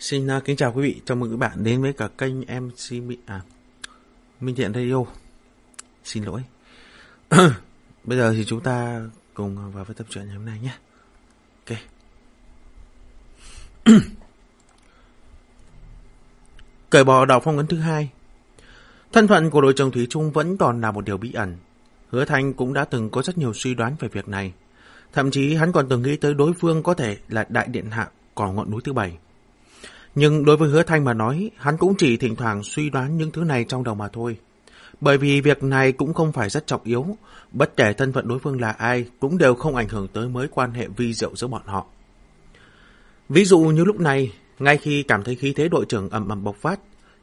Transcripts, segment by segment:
Xin uh, kính chào quý vị, chào mừng các bạn đến với cả kênh MC à, Minh Thiện Radio. Xin lỗi. Bây giờ thì chúng ta cùng vào với tập truyện ngày hôm nay nhé. Ok. Cởi bỏ đạo phong ấn thứ hai. Thân phận của đội trưởng Thủy Trung vẫn còn là một điều bí ẩn. Hứa Thanh cũng đã từng có rất nhiều suy đoán về việc này. Thậm chí hắn còn từng nghĩ tới đối phương có thể là đại điện hạ của ngọn núi thứ bảy. Nhưng đối với hứa thanh mà nói, hắn cũng chỉ thỉnh thoảng suy đoán những thứ này trong đầu mà thôi. Bởi vì việc này cũng không phải rất trọng yếu, bất kể thân phận đối phương là ai cũng đều không ảnh hưởng tới mối quan hệ vi diệu giữa bọn họ. Ví dụ như lúc này, ngay khi cảm thấy khí thế đội trưởng ầm ầm bộc phát,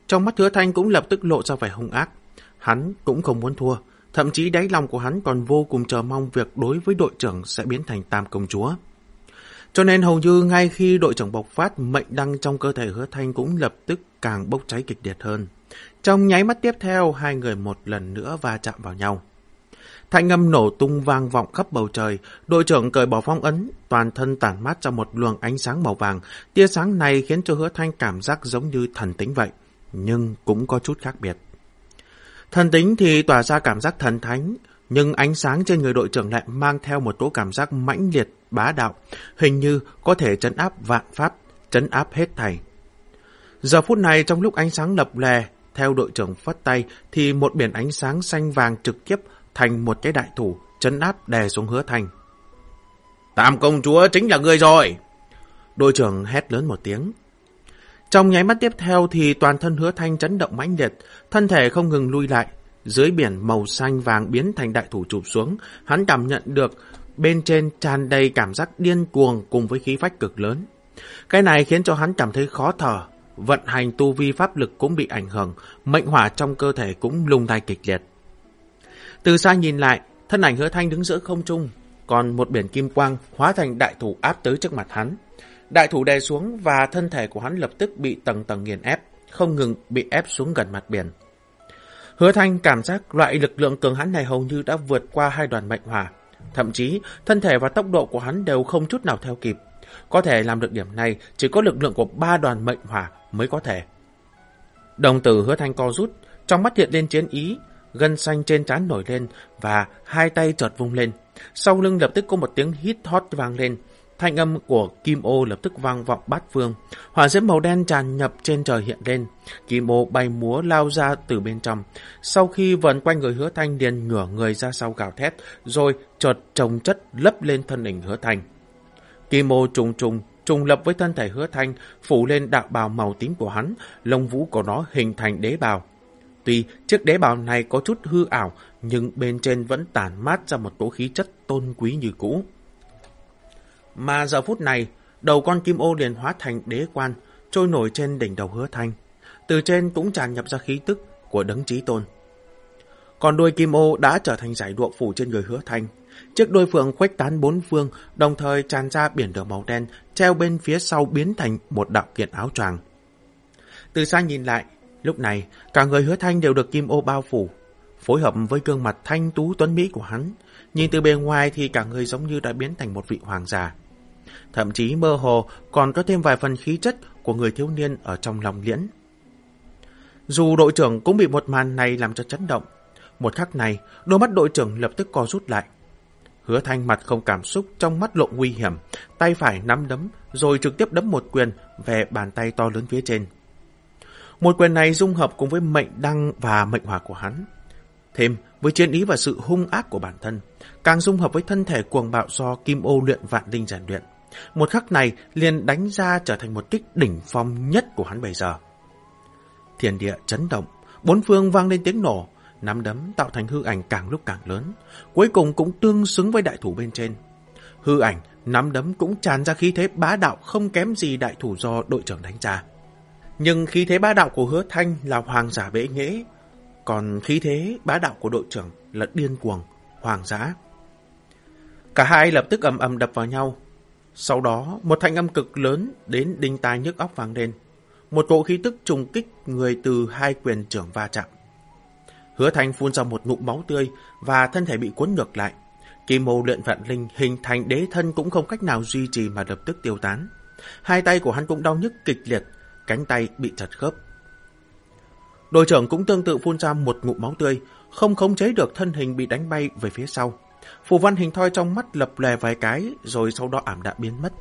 trong mắt hứa thanh cũng lập tức lộ ra vẻ hung ác. Hắn cũng không muốn thua, thậm chí đáy lòng của hắn còn vô cùng chờ mong việc đối với đội trưởng sẽ biến thành tam công chúa. Cho nên hầu như ngay khi đội trưởng bộc phát, mệnh đăng trong cơ thể hứa thanh cũng lập tức càng bốc cháy kịch liệt hơn. Trong nháy mắt tiếp theo, hai người một lần nữa va chạm vào nhau. Thanh âm nổ tung vang vọng khắp bầu trời, đội trưởng cởi bỏ phong ấn, toàn thân tản mát ra một luồng ánh sáng màu vàng. Tia sáng này khiến cho hứa thanh cảm giác giống như thần tính vậy, nhưng cũng có chút khác biệt. Thần tính thì tỏa ra cảm giác thần thánh, nhưng ánh sáng trên người đội trưởng lại mang theo một tố cảm giác mãnh liệt, bá đạo, hình như có thể chấn áp vạn pháp, chấn áp hết thảy. Giờ phút này trong lúc ánh sáng lập lè, theo đội trưởng phất tay thì một biển ánh sáng xanh vàng trực tiếp thành một cái đại thủ, chấn áp đè xuống hứa thành. Tam công chúa chính là người rồi! Đội trưởng hét lớn một tiếng. Trong nháy mắt tiếp theo thì toàn thân hứa thanh chấn động mãnh liệt, thân thể không ngừng lui lại, dưới biển màu xanh vàng biến thành đại thủ chụp xuống, hắn cảm nhận được bên trên tràn đầy cảm giác điên cuồng cùng với khí phách cực lớn. Cái này khiến cho hắn cảm thấy khó thở, vận hành tu vi pháp lực cũng bị ảnh hưởng, mệnh hỏa trong cơ thể cũng lung lay kịch liệt. Từ xa nhìn lại, thân ảnh hứa thanh đứng giữa không trung, còn một biển kim quang hóa thành đại thủ áp tới trước mặt hắn. Đại thủ đè xuống và thân thể của hắn lập tức bị tầng tầng nghiền ép, không ngừng bị ép xuống gần mặt biển. Hứa Thanh cảm giác loại lực lượng cường hãn này hầu như đã vượt qua hai đoàn mệnh hỏa. Thậm chí, thân thể và tốc độ của hắn đều không chút nào theo kịp. Có thể làm được điểm này chỉ có lực lượng của ba đoàn mệnh hỏa mới có thể. Đồng tử hứa thanh co rút, trong mắt hiện lên chiến ý, gân xanh trên trán nổi lên và hai tay chợt vung lên. Sau lưng lập tức có một tiếng hít hót vang lên, Thanh âm của Kim Ô lập tức vang vọng bát phương. Hỏa diễm màu đen tràn nhập trên trời hiện lên. Kim Ô bay múa lao ra từ bên trong. Sau khi vần quanh người hứa thanh liền ngửa người ra sau gào thét, rồi chợt trồng chất lấp lên thân hình hứa thanh. Kim Ô trùng trùng, trùng lập với thân thể hứa thanh, phủ lên đạo bào màu tím của hắn, lông vũ của nó hình thành đế bào. Tuy chiếc đế bào này có chút hư ảo, nhưng bên trên vẫn tản mát ra một tố khí chất tôn quý như cũ. Mà giờ phút này, đầu con kim ô liền hóa thành đế quan, trôi nổi trên đỉnh đầu hứa thanh. Từ trên cũng tràn nhập ra khí tức của đấng trí tôn. Còn đuôi kim ô đã trở thành giải đuộng phủ trên người hứa thanh. Chiếc đuôi phượng khuếch tán bốn phương, đồng thời tràn ra biển đường màu đen, treo bên phía sau biến thành một đạo kiện áo choàng. Từ xa nhìn lại, lúc này cả người hứa thanh đều được kim ô bao phủ, phối hợp với gương mặt thanh tú tuấn mỹ của hắn. Nhìn từ bề ngoài thì cả người giống như đã biến thành một vị hoàng già thậm chí mơ hồ còn có thêm vài phần khí chất của người thiếu niên ở trong lòng liễn. Dù đội trưởng cũng bị một màn này làm cho chấn động, một khắc này, đôi mắt đội trưởng lập tức co rút lại. Hứa thanh mặt không cảm xúc trong mắt lộ nguy hiểm, tay phải nắm đấm, rồi trực tiếp đấm một quyền về bàn tay to lớn phía trên. Một quyền này dung hợp cùng với mệnh đăng và mệnh hỏa của hắn. Thêm với chiến ý và sự hung ác của bản thân, càng dung hợp với thân thể cuồng bạo do kim ô luyện vạn linh giản luyện. Một khắc này liền đánh ra trở thành một kích đỉnh phong nhất của hắn bây giờ. Thiên địa chấn động, bốn phương vang lên tiếng nổ, nắm đấm tạo thành hư ảnh càng lúc càng lớn, cuối cùng cũng tương xứng với đại thủ bên trên. Hư ảnh, nắm đấm cũng tràn ra khí thế bá đạo không kém gì đại thủ do đội trưởng đánh ra. Nhưng khí thế bá đạo của hứa thanh là hoàng giả bệ nghễ, còn khí thế bá đạo của đội trưởng là điên cuồng, hoàng giả. Cả hai lập tức ầm ầm đập vào nhau, sau đó, một thanh âm cực lớn đến đinh tai nhức óc vang lên. Một cỗ khí tức trùng kích người từ hai quyền trưởng va chạm. Hứa Thanh phun ra một ngụm máu tươi và thân thể bị cuốn ngược lại. Kim mô luyện vạn linh hình thành đế thân cũng không cách nào duy trì mà lập tức tiêu tán. Hai tay của hắn cũng đau nhức kịch liệt, cánh tay bị chật khớp. Đội trưởng cũng tương tự phun ra một ngụm máu tươi, không khống chế được thân hình bị đánh bay về phía sau. Phù văn hình thoi trong mắt lập lè vài cái, rồi sau đó ảm đạm biến mất.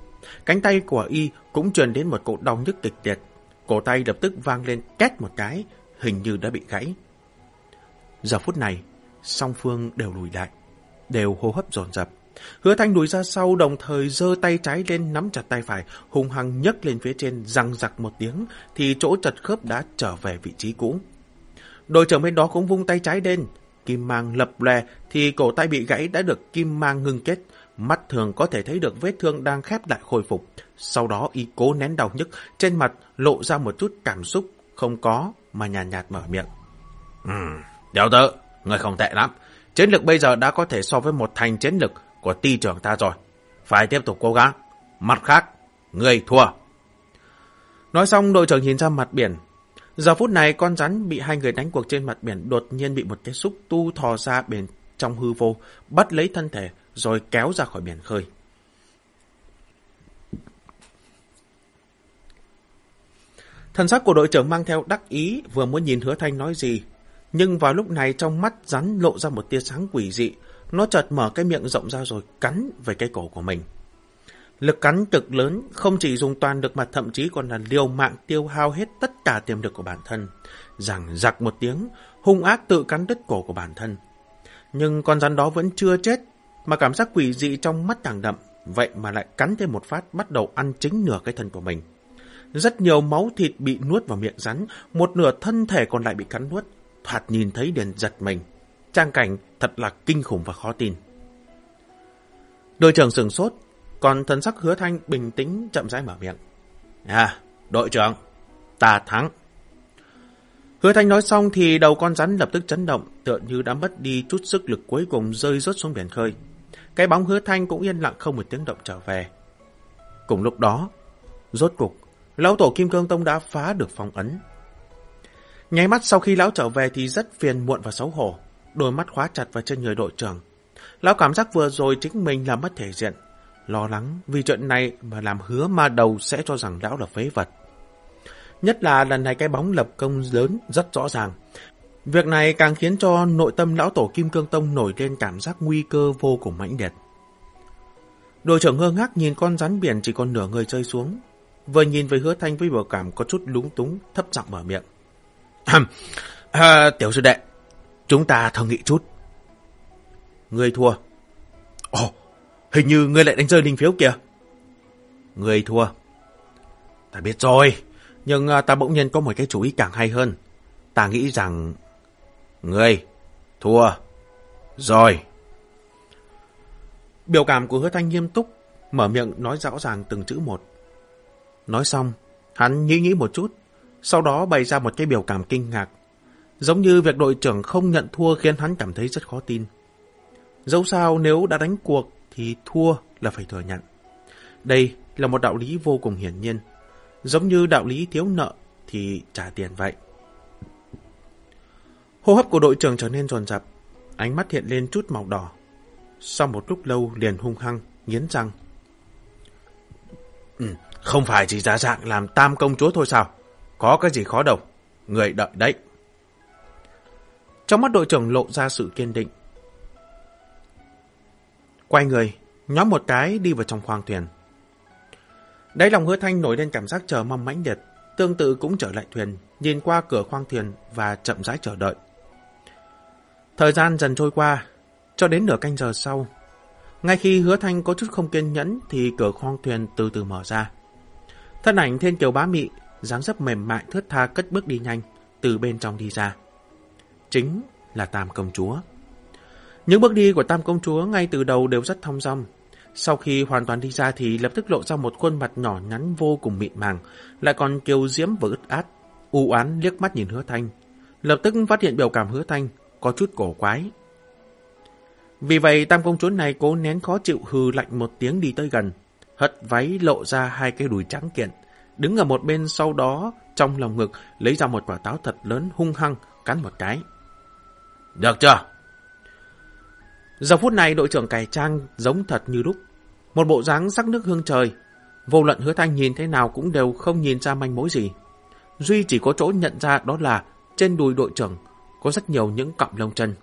Cánh tay của y cũng truyền đến một cỗ đau nhức kịch liệt. Cổ tay lập tức vang lên két một cái, hình như đã bị gãy. Giờ phút này, song phương đều lùi lại, đều hô hấp dồn dập. Hứa thanh lùi ra sau đồng thời giơ tay trái lên nắm chặt tay phải, hung hăng nhấc lên phía trên răng giặc một tiếng thì chỗ chật khớp đã trở về vị trí cũ. Đội trưởng bên đó cũng vung tay trái lên, kim mang lập lè thì cổ tay bị gãy đã được kim mang ngưng kết, mắt thường có thể thấy được vết thương đang khép lại khôi phục. Sau đó y cố nén đau nhức, trên mặt lộ ra một chút cảm xúc không có mà nhàn nhạt, nhạt mở miệng. Ừ, tiểu tử, người không tệ lắm. Chiến lực bây giờ đã có thể so với một thành chiến lực của ti trưởng ta rồi. Phải tiếp tục cố gắng. Mặt khác, người thua. Nói xong đội trưởng nhìn ra mặt biển. Giờ phút này con rắn bị hai người đánh cuộc trên mặt biển đột nhiên bị một cái xúc tu thò ra biển trong hư vô, bắt lấy thân thể rồi kéo ra khỏi biển khơi. Thần sắc của đội trưởng mang theo đắc ý vừa muốn nhìn hứa thanh nói gì. Nhưng vào lúc này trong mắt rắn lộ ra một tia sáng quỷ dị. Nó chợt mở cái miệng rộng ra rồi cắn về cái cổ của mình. Lực cắn cực lớn không chỉ dùng toàn lực mà thậm chí còn là liều mạng tiêu hao hết tất cả tiềm lực của bản thân. Rằng giặc một tiếng, hung ác tự cắn đứt cổ của bản thân. Nhưng con rắn đó vẫn chưa chết, mà cảm giác quỷ dị trong mắt càng đậm, vậy mà lại cắn thêm một phát bắt đầu ăn chính nửa cái thân của mình. Rất nhiều máu thịt bị nuốt vào miệng rắn, một nửa thân thể còn lại bị cắn nuốt. Thoạt nhìn thấy liền giật mình. Trang cảnh thật là kinh khủng và khó tin. Đội trưởng sừng sốt, còn thần sắc hứa thanh bình tĩnh chậm rãi mở miệng. À, đội trưởng, ta thắng. Hứa thanh nói xong thì đầu con rắn lập tức chấn động, tựa như đã mất đi chút sức lực cuối cùng rơi rớt xuống biển khơi. Cái bóng hứa thanh cũng yên lặng không một tiếng động trở về. Cùng lúc đó, rốt cục, lão tổ Kim Cương Tông đã phá được phong ấn. Nháy mắt sau khi lão trở về thì rất phiền muộn và xấu hổ, đôi mắt khóa chặt vào chân người đội trưởng. Lão cảm giác vừa rồi chính mình là mất thể diện, lo lắng vì chuyện này mà làm hứa ma đầu sẽ cho rằng lão là phế vật. Nhất là lần này cái bóng lập công lớn rất rõ ràng. Việc này càng khiến cho nội tâm lão tổ Kim Cương Tông nổi lên cảm giác nguy cơ vô cùng mãnh liệt. Đội trưởng ngơ ngác nhìn con rắn biển chỉ còn nửa người rơi xuống. Vừa nhìn về hứa thanh với biểu cảm có chút lúng túng, thấp giọng mở miệng. à, tiểu sư đệ, chúng ta thử nghị chút. Người thua. Ồ, hình như ngươi lại đánh rơi linh phiếu kìa. Người thua. Ta biết rồi, nhưng à, ta bỗng nhiên có một cái chủ ý càng hay hơn. Ta nghĩ rằng... Ngươi thua. Rồi. Biểu cảm của hứa thanh nghiêm túc, mở miệng nói rõ ràng từng chữ một. Nói xong, hắn nghĩ nghĩ một chút, sau đó bày ra một cái biểu cảm kinh ngạc. Giống như việc đội trưởng không nhận thua khiến hắn cảm thấy rất khó tin. Dẫu sao nếu đã đánh cuộc thì thua là phải thừa nhận. Đây là một đạo lý vô cùng hiển nhiên. Giống như đạo lý thiếu nợ thì trả tiền vậy. Hô hấp của đội trưởng trở nên dồn dập, ánh mắt hiện lên chút màu đỏ. Sau một lúc lâu liền hung hăng, nghiến răng. Ừ, không phải chỉ giả dạng làm tam công chúa thôi sao? Có cái gì khó đâu. Người đợi đấy. Trong mắt đội trưởng lộ ra sự kiên định. Quay người, nhóm một cái đi vào trong khoang thuyền. Đáy lòng hứa thanh nổi lên cảm giác chờ mong mãnh liệt, tương tự cũng trở lại thuyền, nhìn qua cửa khoang thuyền và chậm rãi chờ đợi. Thời gian dần trôi qua, cho đến nửa canh giờ sau. Ngay khi hứa thanh có chút không kiên nhẫn thì cửa khoang thuyền từ từ mở ra. Thân ảnh thiên kiều bá mị, dáng dấp mềm mại thướt tha cất bước đi nhanh, từ bên trong đi ra. Chính là Tam Công Chúa. Những bước đi của Tam Công Chúa ngay từ đầu đều rất thong dong. Sau khi hoàn toàn đi ra thì lập tức lộ ra một khuôn mặt nhỏ nhắn vô cùng mịn màng, lại còn kiều diễm và ướt át, u oán liếc mắt nhìn hứa thanh. Lập tức phát hiện biểu cảm hứa thanh, có chút cổ quái. Vì vậy Tam Công Chúa này cố nén khó chịu hừ lạnh một tiếng đi tới gần, hất váy lộ ra hai cái đùi trắng kiện, đứng ở một bên sau đó trong lòng ngực lấy ra một quả táo thật lớn hung hăng cắn một cái. Được chưa? Giờ phút này đội trưởng cải trang giống thật như lúc. Một bộ dáng sắc nước hương trời. Vô luận hứa thanh nhìn thế nào cũng đều không nhìn ra manh mối gì. Duy chỉ có chỗ nhận ra đó là trên đùi đội trưởng có rất nhiều những cọng lông chân.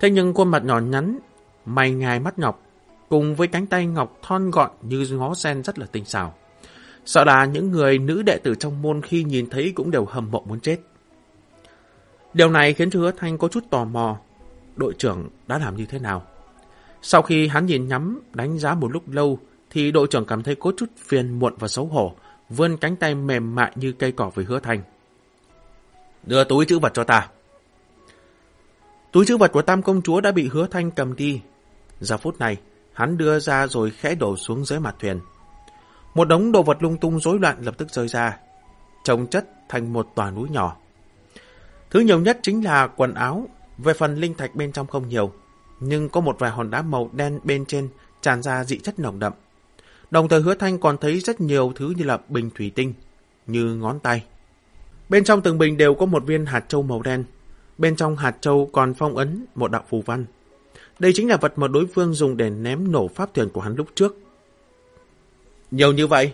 Thế nhưng khuôn mặt nhỏ nhắn, mày ngài mắt ngọc, cùng với cánh tay ngọc thon gọn như ngó sen rất là tinh xảo. Sợ là những người nữ đệ tử trong môn khi nhìn thấy cũng đều hầm mộ muốn chết. Điều này khiến hứa thanh có chút tò mò, đội trưởng đã làm như thế nào. Sau khi hắn nhìn nhắm, đánh giá một lúc lâu, thì đội trưởng cảm thấy có chút phiền muộn và xấu hổ, vươn cánh tay mềm mại như cây cỏ với hứa thanh. Đưa túi chữ vật cho ta. Túi chữ vật của tam công chúa đã bị hứa thanh cầm đi. Giờ phút này, hắn đưa ra rồi khẽ đổ xuống dưới mặt thuyền. Một đống đồ vật lung tung rối loạn lập tức rơi ra, trồng chất thành một tòa núi nhỏ. Thứ nhiều nhất chính là quần áo, về phần linh thạch bên trong không nhiều, nhưng có một vài hòn đá màu đen bên trên tràn ra dị chất nồng đậm. Đồng thời hứa thanh còn thấy rất nhiều thứ như là bình thủy tinh, như ngón tay. Bên trong từng bình đều có một viên hạt châu màu đen. Bên trong hạt châu còn phong ấn một đạo phù văn. Đây chính là vật mà đối phương dùng để ném nổ pháp thuyền của hắn lúc trước. Nhiều như vậy.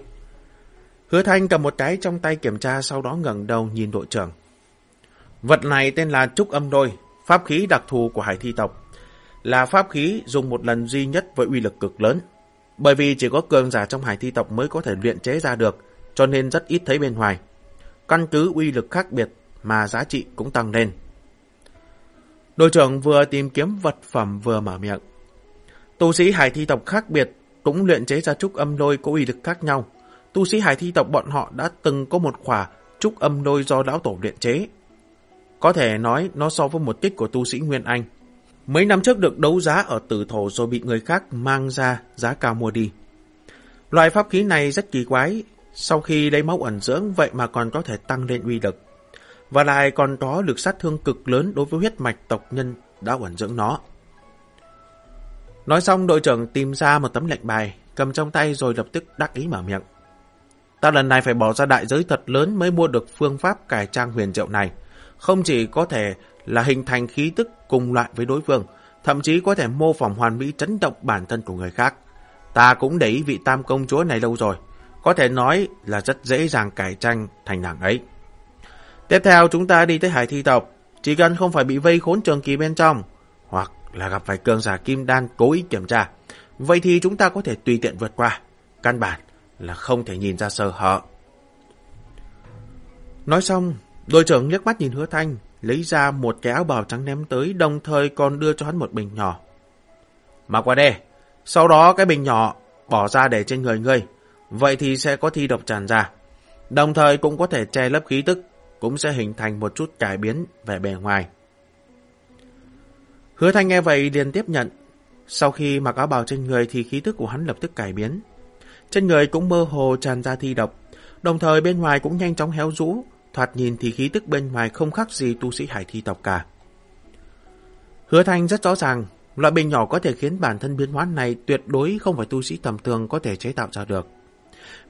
Hứa Thanh cầm một cái trong tay kiểm tra sau đó ngẩng đầu nhìn đội trưởng. Vật này tên là Trúc Âm Đôi, pháp khí đặc thù của hải thi tộc. Là pháp khí dùng một lần duy nhất với uy lực cực lớn. Bởi vì chỉ có cường giả trong hải thi tộc mới có thể luyện chế ra được, cho nên rất ít thấy bên ngoài. Căn cứ uy lực khác biệt mà giá trị cũng tăng lên. Đội trưởng vừa tìm kiếm vật phẩm vừa mở miệng. Tu sĩ hải thi tộc khác biệt cũng luyện chế ra trúc âm lôi có uy lực khác nhau. Tu sĩ hải thi tộc bọn họ đã từng có một khỏa trúc âm lôi do lão tổ luyện chế. Có thể nói nó so với một tích của tu sĩ Nguyên Anh. Mấy năm trước được đấu giá ở tử thổ rồi bị người khác mang ra giá cao mua đi. Loại pháp khí này rất kỳ quái, sau khi lấy máu ẩn dưỡng vậy mà còn có thể tăng lên uy lực. Và lại còn có lực sát thương cực lớn đối với huyết mạch tộc nhân đã ẩn dưỡng nó. Nói xong đội trưởng tìm ra một tấm lệnh bài, cầm trong tay rồi lập tức đắc ý mở miệng. Ta lần này phải bỏ ra đại giới thật lớn mới mua được phương pháp cải trang huyền diệu này. Không chỉ có thể là hình thành khí tức cùng loại với đối phương, thậm chí có thể mô phỏng hoàn mỹ chấn động bản thân của người khác. Ta cũng để ý vị tam công chúa này lâu rồi, có thể nói là rất dễ dàng cải tranh thành nàng ấy. Tiếp theo chúng ta đi tới hải thi tộc, chỉ cần không phải bị vây khốn trường kỳ bên trong, hoặc là gặp phải cường giả kim đan cố ý kiểm tra, vậy thì chúng ta có thể tùy tiện vượt qua. Căn bản là không thể nhìn ra sơ hở. Nói xong, đội trưởng liếc mắt nhìn hứa thanh, lấy ra một cái áo bào trắng ném tới, đồng thời còn đưa cho hắn một bình nhỏ. mà qua đây, sau đó cái bình nhỏ bỏ ra để trên người ngươi, vậy thì sẽ có thi độc tràn ra. Đồng thời cũng có thể che lấp khí tức, cũng sẽ hình thành một chút cải biến về bề ngoài. Hứa Thanh nghe vậy liền tiếp nhận. Sau khi mặc áo bào trên người thì khí tức của hắn lập tức cải biến. Trên người cũng mơ hồ tràn ra thi độc, đồng thời bên ngoài cũng nhanh chóng héo rũ, thoạt nhìn thì khí tức bên ngoài không khác gì tu sĩ hải thi tộc cả. Hứa Thanh rất rõ ràng, loại bình nhỏ có thể khiến bản thân biến hóa này tuyệt đối không phải tu sĩ tầm thường có thể chế tạo ra được.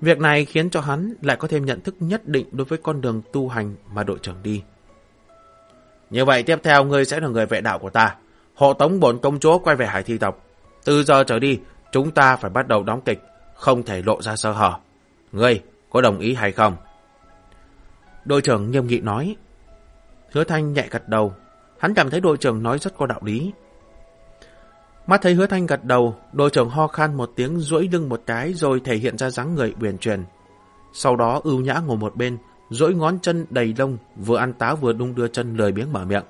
Việc này khiến cho hắn lại có thêm nhận thức nhất định đối với con đường tu hành mà đội trưởng đi. Như vậy tiếp theo ngươi sẽ là người vệ đạo của ta. Hộ tống bổn công chúa quay về hải thi tộc. Từ giờ trở đi, chúng ta phải bắt đầu đóng kịch, không thể lộ ra sơ hở. Ngươi có đồng ý hay không? Đội trưởng nghiêm nghị nói. Hứa Thanh nhẹ gật đầu. Hắn cảm thấy đội trưởng nói rất có đạo lý. Mắt thấy hứa thanh gật đầu, đội trưởng ho khan một tiếng duỗi lưng một cái rồi thể hiện ra dáng người uyển chuyển. Sau đó ưu nhã ngồi một bên, duỗi ngón chân đầy lông, vừa ăn táo vừa đung đưa chân lười biếng mở miệng.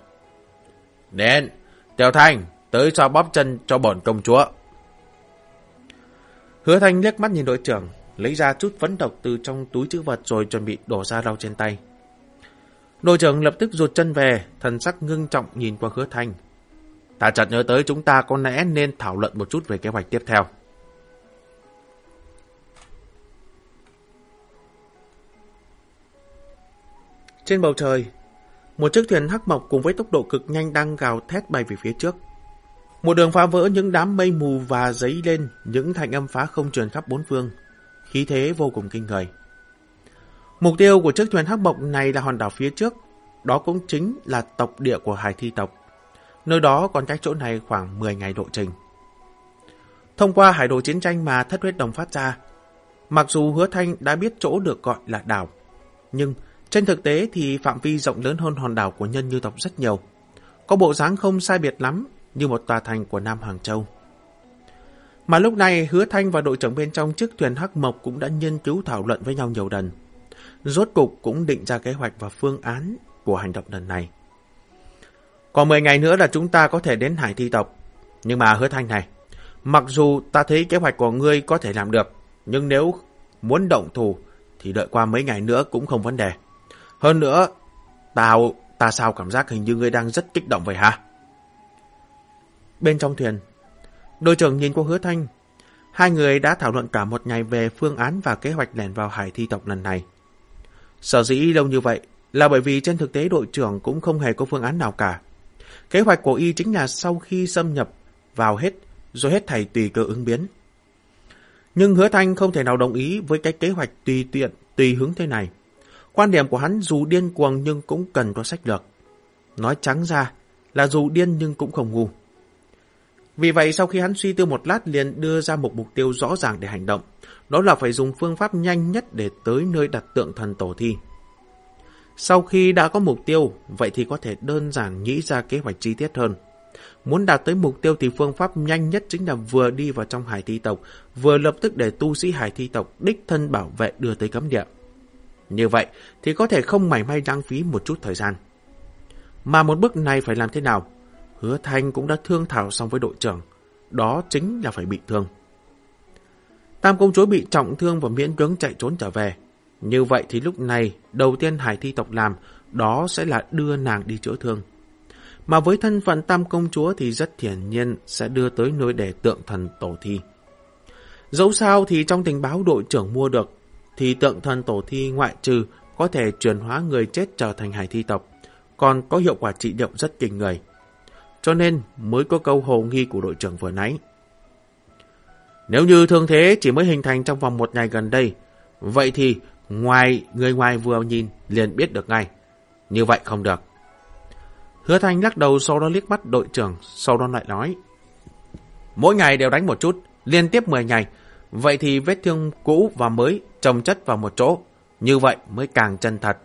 Đến, Tiểu Thanh, tới cho bóp chân cho bổn công chúa. Hứa Thanh liếc mắt nhìn đội trưởng, lấy ra chút phấn độc từ trong túi chữ vật rồi chuẩn bị đổ ra lau trên tay. Đội trưởng lập tức rụt chân về, thần sắc ngưng trọng nhìn qua hứa Thanh, Ta chợt nhớ tới chúng ta có lẽ nên thảo luận một chút về kế hoạch tiếp theo. Trên bầu trời, một chiếc thuyền hắc mộc cùng với tốc độ cực nhanh đang gào thét bay về phía trước. Một đường phá vỡ những đám mây mù và giấy lên những thành âm phá không truyền khắp bốn phương. Khí thế vô cùng kinh người. Mục tiêu của chiếc thuyền hắc mộc này là hòn đảo phía trước. Đó cũng chính là tộc địa của hải thi tộc. Nơi đó còn cách chỗ này khoảng 10 ngày độ trình. Thông qua hải đồ chiến tranh mà thất huyết đồng phát ra, mặc dù hứa thanh đã biết chỗ được gọi là đảo, Nhưng trên thực tế thì phạm vi rộng lớn hơn hòn đảo của nhân như tộc rất nhiều. Có bộ dáng không sai biệt lắm như một tòa thành của Nam Hàng Châu. Mà lúc này Hứa Thanh và đội trưởng bên trong chiếc thuyền Hắc Mộc cũng đã nghiên cứu thảo luận với nhau nhiều lần. Rốt cục cũng định ra kế hoạch và phương án của hành động lần này. Còn 10 ngày nữa là chúng ta có thể đến Hải Thi tộc. Nhưng mà Hứa Thanh này, mặc dù ta thấy kế hoạch của ngươi có thể làm được, nhưng nếu muốn động thủ thì đợi qua mấy ngày nữa cũng không vấn đề. Hơn nữa, tao, ta sao cảm giác hình như ngươi đang rất kích động vậy hả? Bên trong thuyền, đội trưởng nhìn qua hứa thanh. Hai người đã thảo luận cả một ngày về phương án và kế hoạch lẻn vào hải thi tộc lần này. Sở dĩ lâu như vậy là bởi vì trên thực tế đội trưởng cũng không hề có phương án nào cả. Kế hoạch của y chính là sau khi xâm nhập vào hết, rồi hết thầy tùy cơ ứng biến. Nhưng hứa thanh không thể nào đồng ý với cái kế hoạch tùy tiện, tùy hướng thế này. Quan điểm của hắn dù điên cuồng nhưng cũng cần có sách lược. Nói trắng ra là dù điên nhưng cũng không ngu. Vì vậy sau khi hắn suy tư một lát liền đưa ra một mục tiêu rõ ràng để hành động. Đó là phải dùng phương pháp nhanh nhất để tới nơi đặt tượng thần tổ thi. Sau khi đã có mục tiêu, vậy thì có thể đơn giản nghĩ ra kế hoạch chi tiết hơn. Muốn đạt tới mục tiêu thì phương pháp nhanh nhất chính là vừa đi vào trong hải thi tộc, vừa lập tức để tu sĩ hải thi tộc đích thân bảo vệ đưa tới cấm địa. Như vậy thì có thể không mảy may lãng phí một chút thời gian. Mà một bước này phải làm thế nào? Hứa Thanh cũng đã thương thảo xong với đội trưởng. Đó chính là phải bị thương. Tam công chúa bị trọng thương và miễn cưỡng chạy trốn trở về. Như vậy thì lúc này, đầu tiên hải thi tộc làm, đó sẽ là đưa nàng đi chữa thương. Mà với thân phận tam công chúa thì rất hiển nhiên sẽ đưa tới nơi để tượng thần tổ thi. Dẫu sao thì trong tình báo đội trưởng mua được, thì tượng thần tổ thi ngoại trừ có thể chuyển hóa người chết trở thành hải thi tộc, còn có hiệu quả trị liệu rất kinh người. Cho nên mới có câu hồ nghi của đội trưởng vừa nãy. Nếu như thương thế chỉ mới hình thành trong vòng một ngày gần đây, vậy thì ngoài người ngoài vừa nhìn liền biết được ngay. Như vậy không được. Hứa Thanh lắc đầu sau đó liếc mắt đội trưởng, sau đó lại nói. Mỗi ngày đều đánh một chút, liên tiếp 10 ngày. Vậy thì vết thương cũ và mới chồng chất vào một chỗ. Như vậy mới càng chân thật.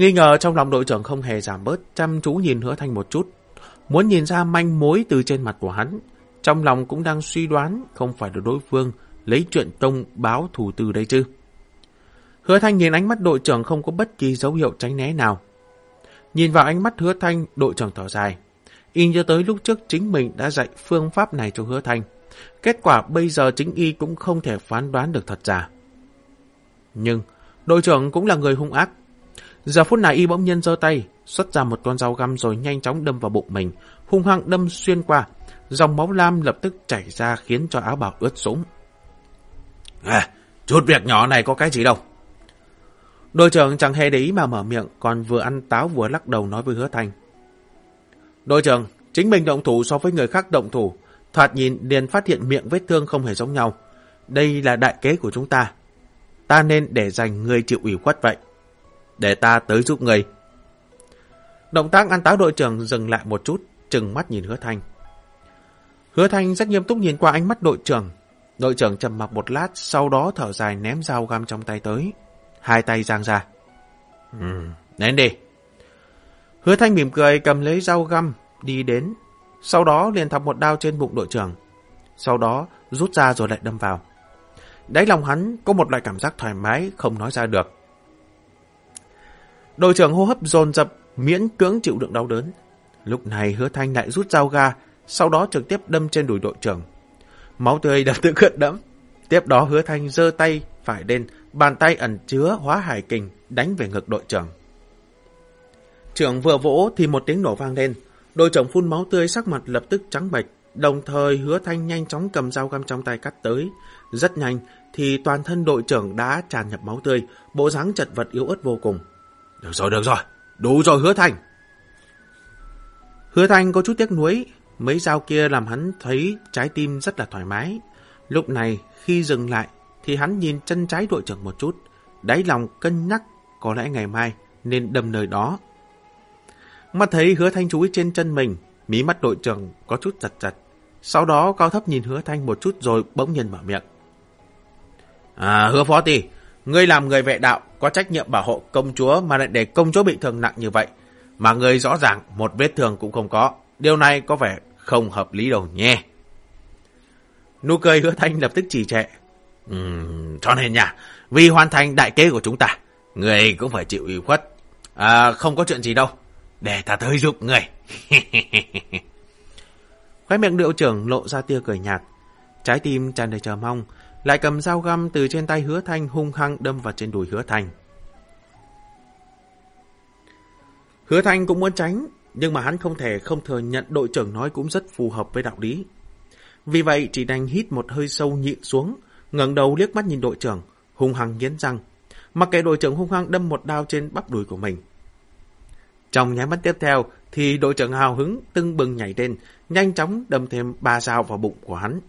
Nghi ngờ trong lòng đội trưởng không hề giảm bớt, chăm chú nhìn hứa thanh một chút. Muốn nhìn ra manh mối từ trên mặt của hắn. Trong lòng cũng đang suy đoán không phải được đối phương lấy chuyện tông báo thủ từ đây chứ. Hứa thanh nhìn ánh mắt đội trưởng không có bất kỳ dấu hiệu tránh né nào. Nhìn vào ánh mắt hứa thanh, đội trưởng thở dài. Y nhớ tới lúc trước chính mình đã dạy phương pháp này cho hứa thanh. Kết quả bây giờ chính y cũng không thể phán đoán được thật giả. Nhưng, đội trưởng cũng là người hung ác. Giờ phút này y bỗng nhiên giơ tay, xuất ra một con dao găm rồi nhanh chóng đâm vào bụng mình, hung hăng đâm xuyên qua. Dòng máu lam lập tức chảy ra khiến cho áo bào ướt sũng. À, chút việc nhỏ này có cái gì đâu. Đội trưởng chẳng hề để ý mà mở miệng, còn vừa ăn táo vừa lắc đầu nói với hứa thanh. Đội trưởng, chính mình động thủ so với người khác động thủ, thoạt nhìn liền phát hiện miệng vết thương không hề giống nhau. Đây là đại kế của chúng ta. Ta nên để dành người chịu ủy khuất vậy. Để ta tới giúp người. Động tác ăn táo đội trưởng dừng lại một chút, trừng mắt nhìn hứa thanh. Hứa thanh rất nghiêm túc nhìn qua ánh mắt đội trưởng. Đội trưởng trầm mặc một lát, sau đó thở dài ném dao găm trong tay tới hai tay giang ra. Ừ, đến đi. Hứa Thanh mỉm cười cầm lấy dao găm, đi đến. Sau đó liền thọc một đao trên bụng đội trưởng. Sau đó rút ra rồi lại đâm vào. Đáy lòng hắn có một loại cảm giác thoải mái không nói ra được. Đội trưởng hô hấp dồn dập, miễn cưỡng chịu đựng đau đớn. Lúc này hứa thanh lại rút dao ga, sau đó trực tiếp đâm trên đùi đội trưởng. Máu tươi đã tự cận đẫm. Tiếp đó hứa thanh giơ tay phải lên, bàn tay ẩn chứa hóa hải kình đánh về ngực đội trưởng. Trưởng vừa vỗ thì một tiếng nổ vang lên, đội trưởng phun máu tươi sắc mặt lập tức trắng bệch, đồng thời hứa thanh nhanh chóng cầm dao găm trong tay cắt tới. Rất nhanh thì toàn thân đội trưởng đã tràn nhập máu tươi, bộ dáng chật vật yếu ớt vô cùng. Được rồi, được rồi, đủ rồi hứa thanh. Hứa thanh có chút tiếc nuối, mấy dao kia làm hắn thấy trái tim rất là thoải mái. Lúc này khi dừng lại thì hắn nhìn chân trái đội trưởng một chút, đáy lòng cân nhắc có lẽ ngày mai nên đâm nơi đó. Mắt thấy hứa thanh chú ý trên chân mình, mí mắt đội trưởng có chút giật giật. Sau đó cao thấp nhìn hứa thanh một chút rồi bỗng nhiên mở miệng. À hứa phó tỷ, ngươi làm người vệ đạo, có trách nhiệm bảo hộ công chúa mà lại để công chúa bị thương nặng như vậy. Mà người rõ ràng một vết thương cũng không có. Điều này có vẻ không hợp lý đâu nhé. Nụ cười hứa thanh lập tức trì trệ. Uhm, cho nên nha, vì hoàn thành đại kế của chúng ta, người cũng phải chịu ủy khuất. À, không có chuyện gì đâu, để ta tới giúp người. Khóe miệng điệu trưởng lộ ra tia cười nhạt. Trái tim tràn đầy chờ mong, lại cầm dao găm từ trên tay hứa thanh hung hăng đâm vào trên đùi hứa thanh. Hứa thanh cũng muốn tránh, nhưng mà hắn không thể không thừa nhận đội trưởng nói cũng rất phù hợp với đạo lý. Vì vậy chỉ đành hít một hơi sâu nhịn xuống, ngẩng đầu liếc mắt nhìn đội trưởng, hung hăng nghiến răng. Mặc kệ đội trưởng hung hăng đâm một đao trên bắp đùi của mình. Trong nháy mắt tiếp theo thì đội trưởng hào hứng tưng bừng nhảy lên, nhanh chóng đâm thêm ba dao vào bụng của hắn.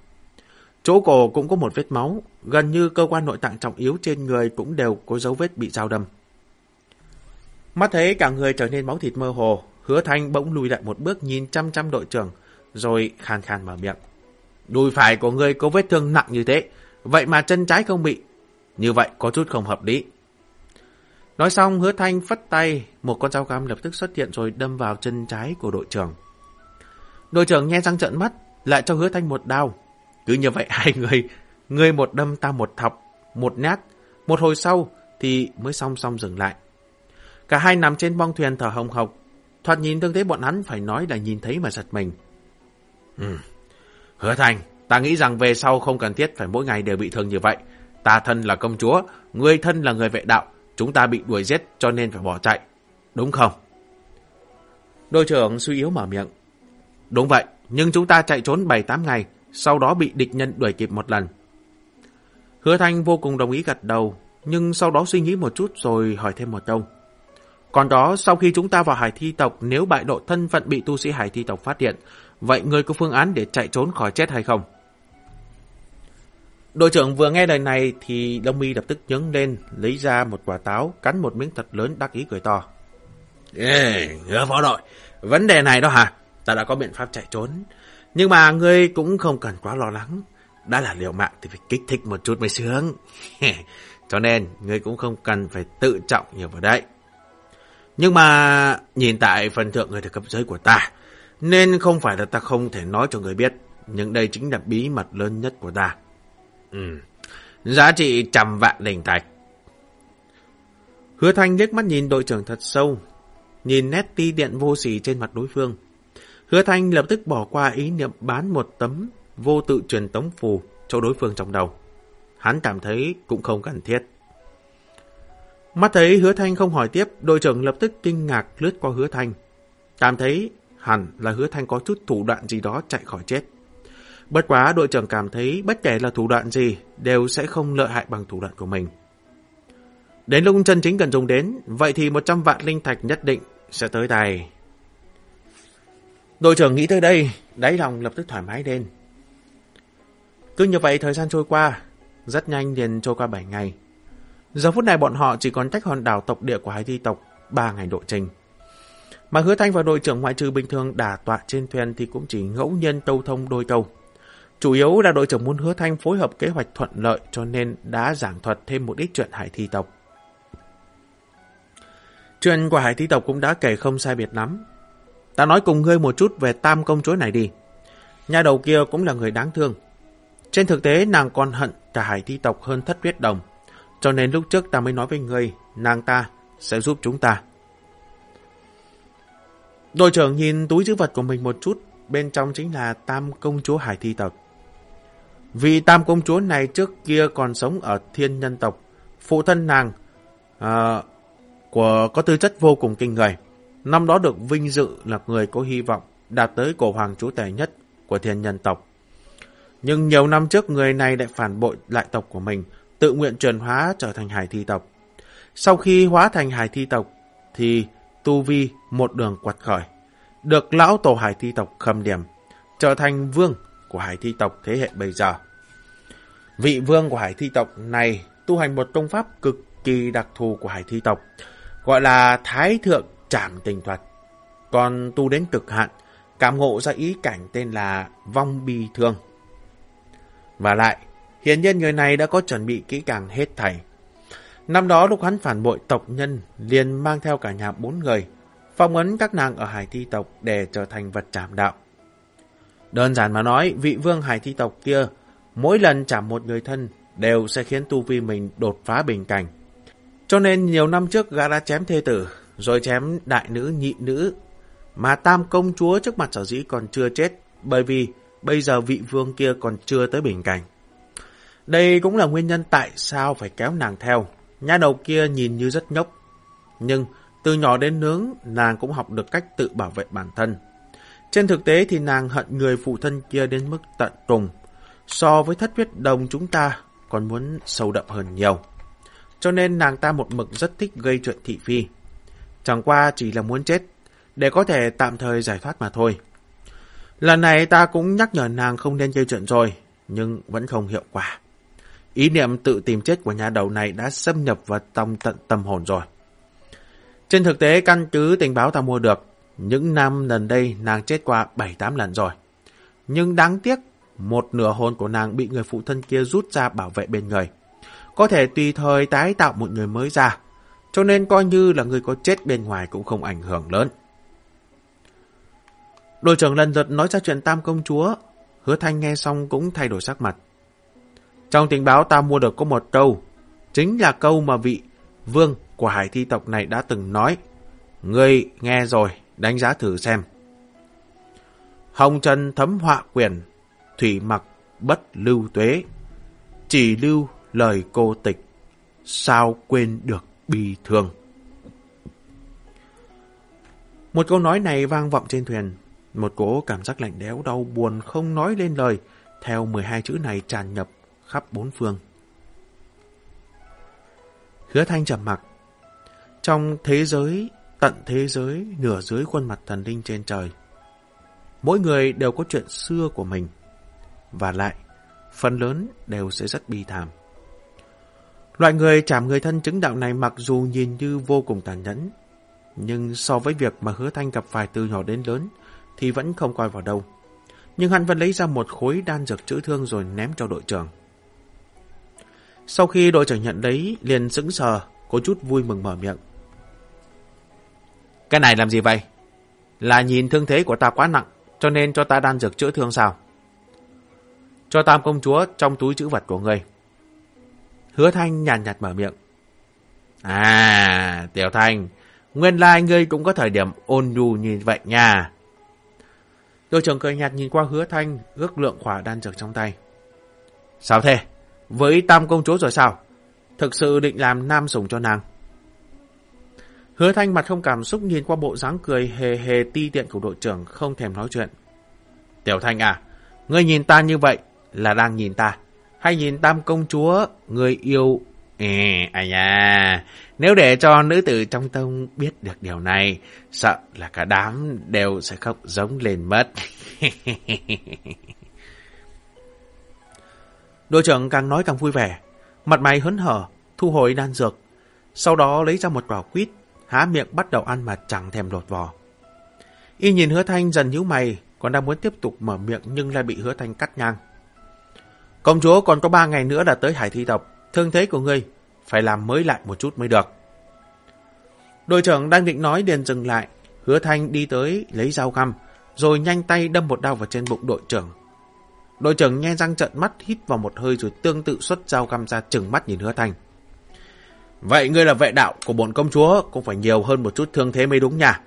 Chỗ cổ cũng có một vết máu, gần như cơ quan nội tạng trọng yếu trên người cũng đều có dấu vết bị dao đâm. Mắt thấy cả người trở nên máu thịt mơ hồ, hứa thanh bỗng lùi lại một bước nhìn chăm chăm đội trưởng, rồi khan khan mở miệng. Đùi phải của người có vết thương nặng như thế, vậy mà chân trái không bị. Như vậy có chút không hợp lý. Nói xong hứa thanh phất tay, một con dao găm lập tức xuất hiện rồi đâm vào chân trái của đội trưởng. Đội trưởng nghe răng trợn mắt, lại cho hứa thanh một đao. Cứ như vậy hai người, người một đâm ta một thọc, một nhát, một hồi sau thì mới song song dừng lại. Cả hai nằm trên bong thuyền thở hồng hộc, thoạt nhìn thương thế bọn hắn phải nói là nhìn thấy mà giật mình. Ừ. Hứa Thành, ta nghĩ rằng về sau không cần thiết phải mỗi ngày đều bị thương như vậy. Ta thân là công chúa, người thân là người vệ đạo, chúng ta bị đuổi giết cho nên phải bỏ chạy. Đúng không? Đội trưởng suy yếu mở miệng. Đúng vậy, nhưng chúng ta chạy trốn 7-8 ngày, sau đó bị địch nhân đuổi kịp một lần. Hứa Thanh vô cùng đồng ý gật đầu, nhưng sau đó suy nghĩ một chút rồi hỏi thêm một câu. Còn đó, sau khi chúng ta vào hải thi tộc, nếu bại độ thân phận bị tu sĩ hải thi tộc phát hiện, vậy ngươi có phương án để chạy trốn khỏi chết hay không? Đội trưởng vừa nghe lời này thì Đông Mi lập tức nhấn lên, lấy ra một quả táo, cắn một miếng thật lớn đắc ý cười to. Ê, hứa phó đội, vấn đề này đó hả? Ta đã có biện pháp chạy trốn. Nhưng mà ngươi cũng không cần quá lo lắng. Đã là liều mạng thì phải kích thích một chút mới sướng. Cho nên, ngươi cũng không cần phải tự trọng nhiều vào đấy. Nhưng mà, nhìn tại phần thượng người được cấp giới của ta, nên không phải là ta không thể nói cho người biết, nhưng đây chính là bí mật lớn nhất của ta. Ừ, giá trị trăm vạn đỉnh thạch. Hứa Thanh liếc mắt nhìn đội trưởng thật sâu, nhìn nét ti điện vô sỉ trên mặt đối phương. Hứa Thanh lập tức bỏ qua ý niệm bán một tấm vô tự truyền tống phù cho đối phương trong đầu. Hắn cảm thấy cũng không cần thiết. Mắt thấy hứa thanh không hỏi tiếp, đội trưởng lập tức kinh ngạc lướt qua hứa thanh. Cảm thấy hẳn là hứa thanh có chút thủ đoạn gì đó chạy khỏi chết. Bất quá đội trưởng cảm thấy bất kể là thủ đoạn gì đều sẽ không lợi hại bằng thủ đoạn của mình. Đến lúc chân chính cần dùng đến, vậy thì 100 vạn linh thạch nhất định sẽ tới tay. Đội trưởng nghĩ tới đây, đáy lòng lập tức thoải mái lên. Cứ như vậy thời gian trôi qua, rất nhanh liền trôi qua 7 ngày. Giờ phút này bọn họ chỉ còn cách hòn đảo tộc địa của hai thi tộc 3 ngày độ trình. Mà hứa thanh và đội trưởng ngoại trừ bình thường đả tọa trên thuyền thì cũng chỉ ngẫu nhiên tâu thông đôi câu. Chủ yếu là đội trưởng muốn hứa thanh phối hợp kế hoạch thuận lợi cho nên đã giảng thuật thêm một ít chuyện hải thi tộc. Chuyện của hải thi tộc cũng đã kể không sai biệt lắm. Ta nói cùng ngươi một chút về tam công chúa này đi. Nhà đầu kia cũng là người đáng thương. Trên thực tế nàng còn hận cả hải thi tộc hơn thất huyết đồng. Cho nên lúc trước ta mới nói với ngươi, nàng ta sẽ giúp chúng ta. Đội trưởng nhìn túi chữ vật của mình một chút, bên trong chính là tam công chúa hải thi tộc. Vì tam công chúa này trước kia còn sống ở thiên nhân tộc, phụ thân nàng uh, của có tư chất vô cùng kinh người. Năm đó được vinh dự là người có hy vọng đạt tới cổ hoàng chú tể nhất của thiên nhân tộc. Nhưng nhiều năm trước người này lại phản bội lại tộc của mình, tự nguyện truyền hóa trở thành hải thi tộc. Sau khi hóa thành hải thi tộc, thì Tu Vi một đường quật khởi, được lão tổ hải thi tộc khâm điểm, trở thành vương của hải thi tộc thế hệ bây giờ. Vị vương của hải thi tộc này tu hành một công pháp cực kỳ đặc thù của hải thi tộc, gọi là Thái Thượng Trảm Tình Thuật. Còn tu đến cực hạn, cảm ngộ ra ý cảnh tên là Vong Bi Thương. Và lại, Hiển nhiên người này đã có chuẩn bị kỹ càng hết thảy. Năm đó lúc hắn phản bội tộc nhân, liền mang theo cả nhà bốn người, phong ấn các nàng ở hải thi tộc để trở thành vật trảm đạo. Đơn giản mà nói, vị vương hải thi tộc kia, mỗi lần chạm một người thân đều sẽ khiến tu vi mình đột phá bình cảnh. Cho nên nhiều năm trước gã đã chém thê tử, rồi chém đại nữ nhị nữ, mà tam công chúa trước mặt sở dĩ còn chưa chết, bởi vì bây giờ vị vương kia còn chưa tới bình cảnh. Đây cũng là nguyên nhân tại sao phải kéo nàng theo. Nha đầu kia nhìn như rất nhóc nhưng từ nhỏ đến nướng, nàng cũng học được cách tự bảo vệ bản thân. Trên thực tế thì nàng hận người phụ thân kia đến mức tận trùng. So với thất huyết đồng chúng ta còn muốn sâu đậm hơn nhiều. Cho nên nàng ta một mực rất thích gây chuyện thị phi. Chẳng qua chỉ là muốn chết, để có thể tạm thời giải thoát mà thôi. Lần này ta cũng nhắc nhở nàng không nên gây chuyện rồi, nhưng vẫn không hiệu quả. Ý niệm tự tìm chết của nhà đầu này đã xâm nhập vào trong tận tâm hồn rồi. Trên thực tế, căn cứ tình báo ta mua được, những năm lần đây nàng chết qua 7-8 lần rồi. Nhưng đáng tiếc, một nửa hồn của nàng bị người phụ thân kia rút ra bảo vệ bên người. Có thể tùy thời tái tạo một người mới ra, cho nên coi như là người có chết bên ngoài cũng không ảnh hưởng lớn. Đội trưởng lần lượt nói ra chuyện tam công chúa, hứa thanh nghe xong cũng thay đổi sắc mặt. Trong tình báo ta mua được có một câu, chính là câu mà vị vương của hải thi tộc này đã từng nói. Ngươi nghe rồi, đánh giá thử xem. Hồng Trần thấm họa quyền, thủy mặc bất lưu tuế, chỉ lưu lời cô tịch, sao quên được bi thương. Một câu nói này vang vọng trên thuyền, một cỗ cảm giác lạnh đéo đau buồn không nói lên lời, theo 12 chữ này tràn nhập khắp bốn phương. Hứa Thanh trầm mặc. Trong thế giới, tận thế giới, nửa dưới khuôn mặt thần linh trên trời. Mỗi người đều có chuyện xưa của mình. Và lại, phần lớn đều sẽ rất bi thảm. Loại người chạm người thân chứng đạo này mặc dù nhìn như vô cùng tàn nhẫn, nhưng so với việc mà hứa thanh gặp phải từ nhỏ đến lớn thì vẫn không coi vào đâu. Nhưng hắn vẫn lấy ra một khối đan dược chữa thương rồi ném cho đội trưởng. Sau khi đội trưởng nhận lấy, liền sững sờ, có chút vui mừng mở miệng. Cái này làm gì vậy? Là nhìn thương thế của ta quá nặng, cho nên cho ta đan dược chữa thương sao? Cho tam công chúa trong túi chữ vật của ngươi. Hứa Thanh nhàn nhạt mở miệng. À, Tiểu Thanh, nguyên lai ngươi cũng có thời điểm ôn nhu như vậy nha. Đội trưởng cười nhạt nhìn qua Hứa Thanh, ước lượng khỏa đan dược trong tay. Sao thế? Với tam công chúa rồi sao? Thực sự định làm nam sủng cho nàng. Hứa thanh mặt không cảm xúc nhìn qua bộ dáng cười hề hề ti tiện của đội trưởng không thèm nói chuyện. Tiểu thanh à, ngươi nhìn ta như vậy là đang nhìn ta. Hay nhìn tam công chúa, người yêu... Ê, à nha, nếu để cho nữ tử trong tông biết được điều này, sợ là cả đám đều sẽ khóc giống lên mất. Đội trưởng càng nói càng vui vẻ, mặt mày hớn hở, thu hồi đan dược, sau đó lấy ra một quả quýt, há miệng bắt đầu ăn mà chẳng thèm lột vò. Y nhìn hứa thanh dần nhíu mày, còn đang muốn tiếp tục mở miệng nhưng lại bị hứa thanh cắt ngang. Công chúa còn có ba ngày nữa là tới hải thi tộc, thương thế của ngươi phải làm mới lại một chút mới được. Đội trưởng đang định nói liền dừng lại, hứa thanh đi tới lấy dao găm, rồi nhanh tay đâm một đao vào trên bụng đội trưởng. Đội trưởng nghe răng trận mắt hít vào một hơi rồi tương tự xuất dao găm ra chừng mắt nhìn hứa thanh. Vậy ngươi là vệ đạo của bọn công chúa cũng phải nhiều hơn một chút thương thế mới đúng nha.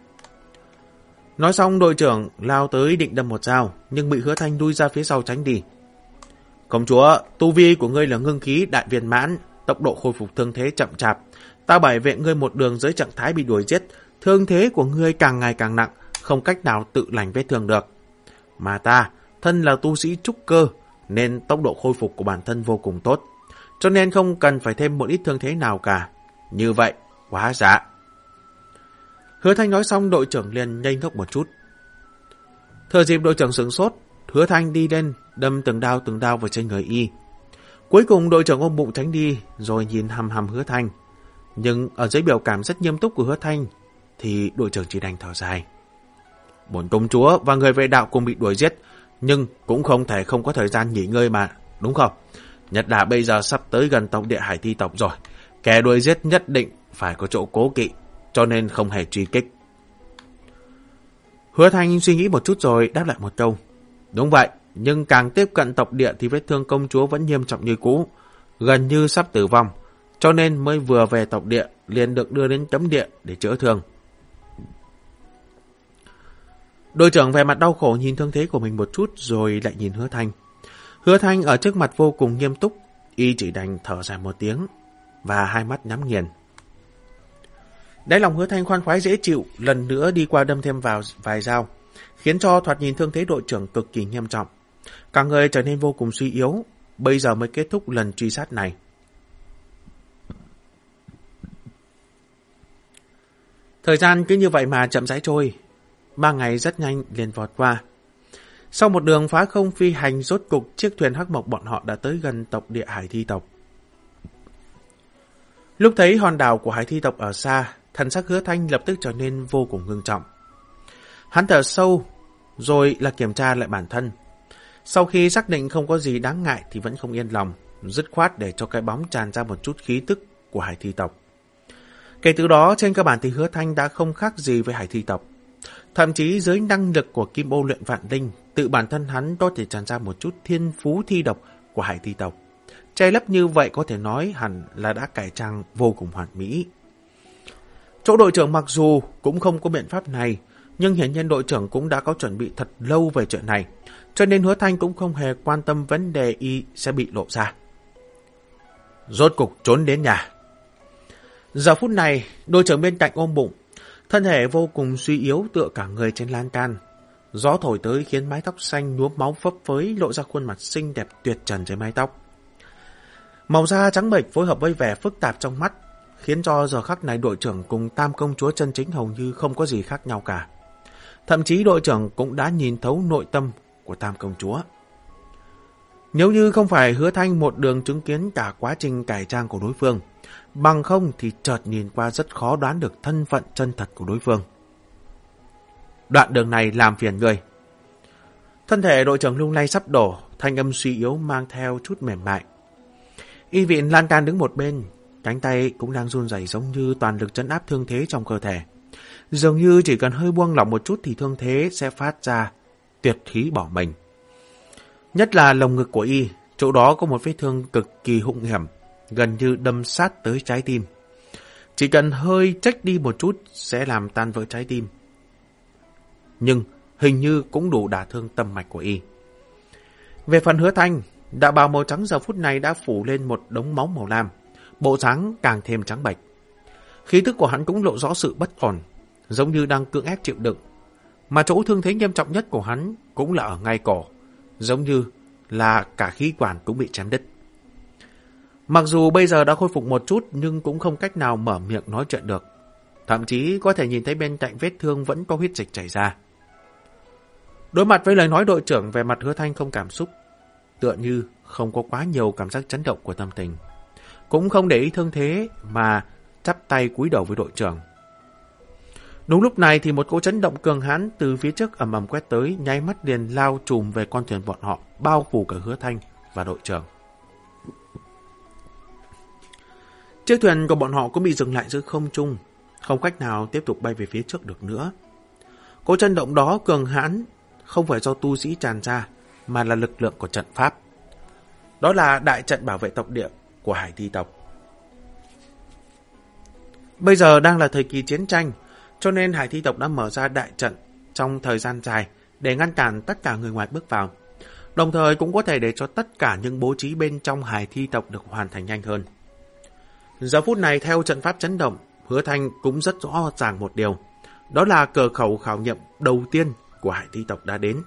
Nói xong đội trưởng lao tới định đâm một dao nhưng bị hứa thanh đuôi ra phía sau tránh đi. Công chúa, tu vi của ngươi là ngưng khí đại viên mãn, tốc độ khôi phục thương thế chậm chạp. Ta bảo vệ ngươi một đường dưới trạng thái bị đuổi giết, thương thế của ngươi càng ngày càng nặng, không cách nào tự lành vết thương được. Mà ta, thân là tu sĩ trúc cơ, nên tốc độ khôi phục của bản thân vô cùng tốt. Cho nên không cần phải thêm một ít thương thế nào cả. Như vậy, quá dạ. Hứa Thanh nói xong đội trưởng liền nhanh thốc một chút. Thừa dịp đội trưởng sửng sốt, Hứa Thanh đi lên, đâm từng đao từng đao vào trên người y. Cuối cùng đội trưởng ôm bụng tránh đi, rồi nhìn hầm hầm Hứa Thanh. Nhưng ở dưới biểu cảm rất nghiêm túc của Hứa Thanh, thì đội trưởng chỉ đành thở dài. Bốn công chúa và người vệ đạo cùng bị đuổi giết, nhưng cũng không thể không có thời gian nghỉ ngơi mà, đúng không? Nhất là bây giờ sắp tới gần tổng địa hải thi tộc rồi. Kẻ đuổi giết nhất định phải có chỗ cố kỵ, cho nên không hề truy kích. Hứa Thanh suy nghĩ một chút rồi đáp lại một câu. Đúng vậy, nhưng càng tiếp cận tộc địa thì vết thương công chúa vẫn nghiêm trọng như cũ, gần như sắp tử vong, cho nên mới vừa về tộc địa liền được đưa đến tấm địa để chữa thương. Đội trưởng về mặt đau khổ nhìn thương thế của mình một chút rồi lại nhìn hứa thanh. Hứa thanh ở trước mặt vô cùng nghiêm túc, y chỉ đành thở dài một tiếng và hai mắt nhắm nghiền. Đáy lòng hứa thanh khoan khoái dễ chịu, lần nữa đi qua đâm thêm vào vài dao, khiến cho thoạt nhìn thương thế đội trưởng cực kỳ nghiêm trọng. Cả người trở nên vô cùng suy yếu, bây giờ mới kết thúc lần truy sát này. Thời gian cứ như vậy mà chậm rãi trôi, ba ngày rất nhanh liền vọt qua. Sau một đường phá không phi hành rốt cục, chiếc thuyền hắc mộc bọn họ đã tới gần tộc địa hải thi tộc. Lúc thấy hòn đảo của hải thi tộc ở xa, thần sắc hứa thanh lập tức trở nên vô cùng ngưng trọng. Hắn thở sâu, rồi là kiểm tra lại bản thân. Sau khi xác định không có gì đáng ngại thì vẫn không yên lòng, dứt khoát để cho cái bóng tràn ra một chút khí tức của hải thi tộc. Kể từ đó, trên cơ bản thì hứa thanh đã không khác gì với hải thi tộc. Thậm chí dưới năng lực của kim ô luyện vạn linh, tự bản thân hắn có thể tràn ra một chút thiên phú thi độc của hải thi tộc. Che lấp như vậy có thể nói hẳn là đã cải trang vô cùng hoàn mỹ. Chỗ đội trưởng mặc dù cũng không có biện pháp này, nhưng hiển nhiên đội trưởng cũng đã có chuẩn bị thật lâu về chuyện này, cho nên hứa thanh cũng không hề quan tâm vấn đề y sẽ bị lộ ra. Rốt cục trốn đến nhà. Giờ phút này, đội trưởng bên cạnh ôm bụng, thân thể vô cùng suy yếu tựa cả người trên lan can. Gió thổi tới khiến mái tóc xanh nhuốm máu phấp phới lộ ra khuôn mặt xinh đẹp tuyệt trần dưới mái tóc. Màu da trắng bệch phối hợp với vẻ phức tạp trong mắt, khiến cho giờ khắc này đội trưởng cùng tam công chúa chân chính hầu như không có gì khác nhau cả. Thậm chí đội trưởng cũng đã nhìn thấu nội tâm của tam công chúa. Nếu như không phải hứa thanh một đường chứng kiến cả quá trình cải trang của đối phương, bằng không thì chợt nhìn qua rất khó đoán được thân phận chân thật của đối phương. Đoạn đường này làm phiền người. Thân thể đội trưởng lung lay sắp đổ, thanh âm suy yếu mang theo chút mềm mại. Y viện lan can đứng một bên, cánh tay cũng đang run rẩy giống như toàn lực chấn áp thương thế trong cơ thể. Dường như chỉ cần hơi buông lỏng một chút thì thương thế sẽ phát ra tuyệt khí bỏ mình. Nhất là lồng ngực của y, chỗ đó có một vết thương cực kỳ hung hiểm, gần như đâm sát tới trái tim. Chỉ cần hơi trách đi một chút sẽ làm tan vỡ trái tim. Nhưng hình như cũng đủ đả thương tâm mạch của y. Về phần hứa thanh, đạo bào màu trắng giờ phút này đã phủ lên một đống máu màu lam, bộ dáng càng thêm trắng bạch. Khí thức của hắn cũng lộ rõ sự bất ổn, giống như đang cưỡng ép chịu đựng. Mà chỗ thương thế nghiêm trọng nhất của hắn cũng là ở ngay cổ, giống như là cả khí quản cũng bị chém đứt. Mặc dù bây giờ đã khôi phục một chút nhưng cũng không cách nào mở miệng nói chuyện được. Thậm chí có thể nhìn thấy bên cạnh vết thương vẫn có huyết dịch chảy ra. Đối mặt với lời nói đội trưởng về mặt hứa thanh không cảm xúc, tựa như không có quá nhiều cảm giác chấn động của tâm tình. Cũng không để ý thương thế mà chắp tay cúi đầu với đội trưởng. Đúng lúc này thì một cỗ chấn động cường hãn từ phía trước ầm ầm quét tới, nháy mắt liền lao trùm về con thuyền bọn họ, bao phủ cả hứa thanh và đội trưởng. Chiếc thuyền của bọn họ cũng bị dừng lại giữa không trung, không cách nào tiếp tục bay về phía trước được nữa. Cỗ chấn động đó cường hãn không phải do tu sĩ tràn ra, mà là lực lượng của trận pháp. Đó là đại trận bảo vệ tộc địa của hải thi tộc. Bây giờ đang là thời kỳ chiến tranh, cho nên hải thi tộc đã mở ra đại trận trong thời gian dài để ngăn cản tất cả người ngoài bước vào. Đồng thời cũng có thể để cho tất cả những bố trí bên trong hải thi tộc được hoàn thành nhanh hơn. Giờ phút này theo trận pháp chấn động, hứa thanh cũng rất rõ ràng một điều. Đó là cờ khẩu khảo nghiệm đầu tiên của hải thi tộc đã đến.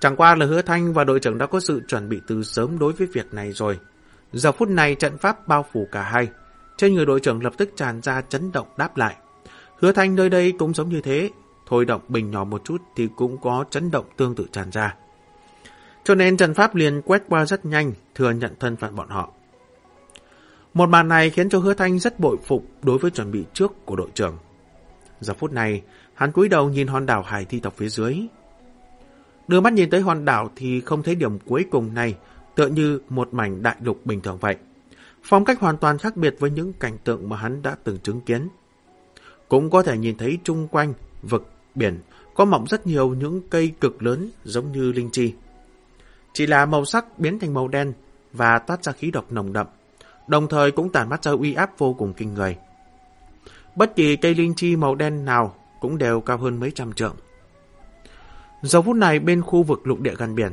Chẳng qua là hứa thanh và đội trưởng đã có sự chuẩn bị từ sớm đối với việc này rồi. Giờ phút này trận pháp bao phủ cả hai. Trên người đội trưởng lập tức tràn ra chấn động đáp lại. Hứa thanh nơi đây cũng giống như thế. Thôi động bình nhỏ một chút thì cũng có chấn động tương tự tràn ra. Cho nên Trần pháp liền quét qua rất nhanh, thừa nhận thân phận bọn họ. Một màn này khiến cho hứa thanh rất bội phục đối với chuẩn bị trước của đội trưởng. Giờ phút này, hắn cúi đầu nhìn hòn đảo hải thi tộc phía dưới. Đưa mắt nhìn tới hòn đảo thì không thấy điểm cuối cùng này, tựa như một mảnh đại lục bình thường vậy. Phong cách hoàn toàn khác biệt với những cảnh tượng mà hắn đã từng chứng kiến. Cũng có thể nhìn thấy chung quanh vực biển có mọc rất nhiều những cây cực lớn giống như linh chi. Chỉ là màu sắc biến thành màu đen và toát ra khí độc nồng đậm, đồng thời cũng tản mắt ra uy áp vô cùng kinh người. Bất kỳ cây linh chi màu đen nào cũng đều cao hơn mấy trăm trượng. Giờ phút này bên khu vực lục địa gần biển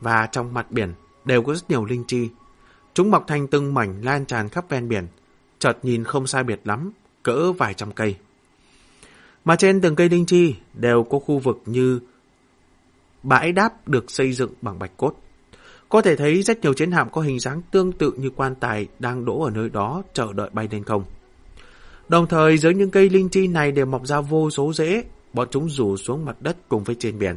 và trong mặt biển đều có rất nhiều linh chi. Chúng mọc thành từng mảnh lan tràn khắp ven biển, chợt nhìn không sai biệt lắm, cỡ vài trăm cây. Mà trên từng cây linh chi đều có khu vực như bãi đáp được xây dựng bằng bạch cốt. Có thể thấy rất nhiều chiến hạm có hình dáng tương tự như quan tài đang đổ ở nơi đó chờ đợi bay lên không. Đồng thời dưới những cây linh chi này đều mọc ra vô số rễ, bọn chúng rủ xuống mặt đất cùng với trên biển.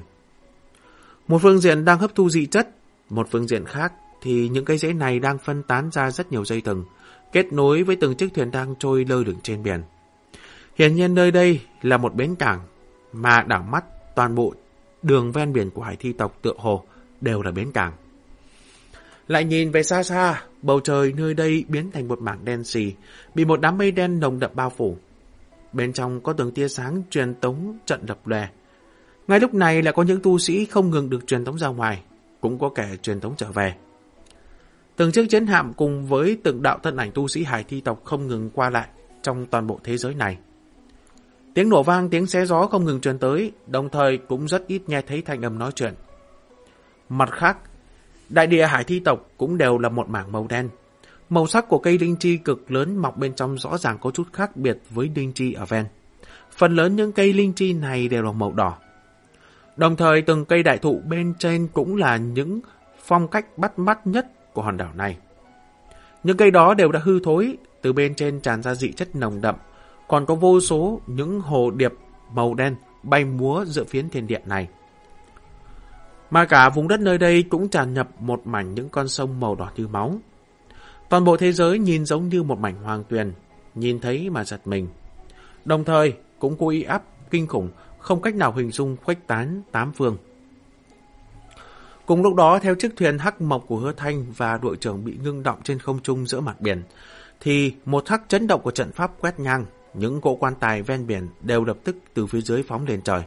Một phương diện đang hấp thu dị chất, một phương diện khác thì những cây rễ này đang phân tán ra rất nhiều dây tầng, kết nối với từng chiếc thuyền đang trôi lơ lửng trên biển. Hiển nhiên nơi đây là một bến cảng, mà đảo mắt toàn bộ đường ven biển của hải thi tộc tựa hồ đều là bến cảng. Lại nhìn về xa xa, bầu trời nơi đây biến thành một mảng đen xì, bị một đám mây đen nồng đậm bao phủ. Bên trong có từng tia sáng truyền tống trận đập lè. Ngay lúc này là có những tu sĩ không ngừng được truyền tống ra ngoài, cũng có kẻ truyền tống trở về. Từng chiếc chiến hạm cùng với từng đạo thân ảnh tu sĩ hải thi tộc không ngừng qua lại trong toàn bộ thế giới này. Tiếng nổ vang, tiếng xé gió không ngừng truyền tới, đồng thời cũng rất ít nghe thấy thanh âm nói chuyện. Mặt khác, đại địa hải thi tộc cũng đều là một mảng màu đen. Màu sắc của cây linh chi cực lớn mọc bên trong rõ ràng có chút khác biệt với linh chi ở ven. Phần lớn những cây linh chi này đều là màu đỏ. Đồng thời từng cây đại thụ bên trên cũng là những phong cách bắt mắt nhất của hòn đảo này. Những cây đó đều đã hư thối, từ bên trên tràn ra dị chất nồng đậm, còn có vô số những hồ điệp màu đen bay múa giữa phiến thiên địa này. Mà cả vùng đất nơi đây cũng tràn nhập một mảnh những con sông màu đỏ như máu. Toàn bộ thế giới nhìn giống như một mảnh hoàng tuyền, nhìn thấy mà giật mình. Đồng thời cũng cố ý áp kinh khủng, không cách nào hình dung khuếch tán tám phương. Cùng lúc đó, theo chiếc thuyền hắc mộc của hứa thanh và đội trưởng bị ngưng động trên không trung giữa mặt biển, thì một thắc chấn động của trận pháp quét ngang, những cỗ quan tài ven biển đều lập tức từ phía dưới phóng lên trời.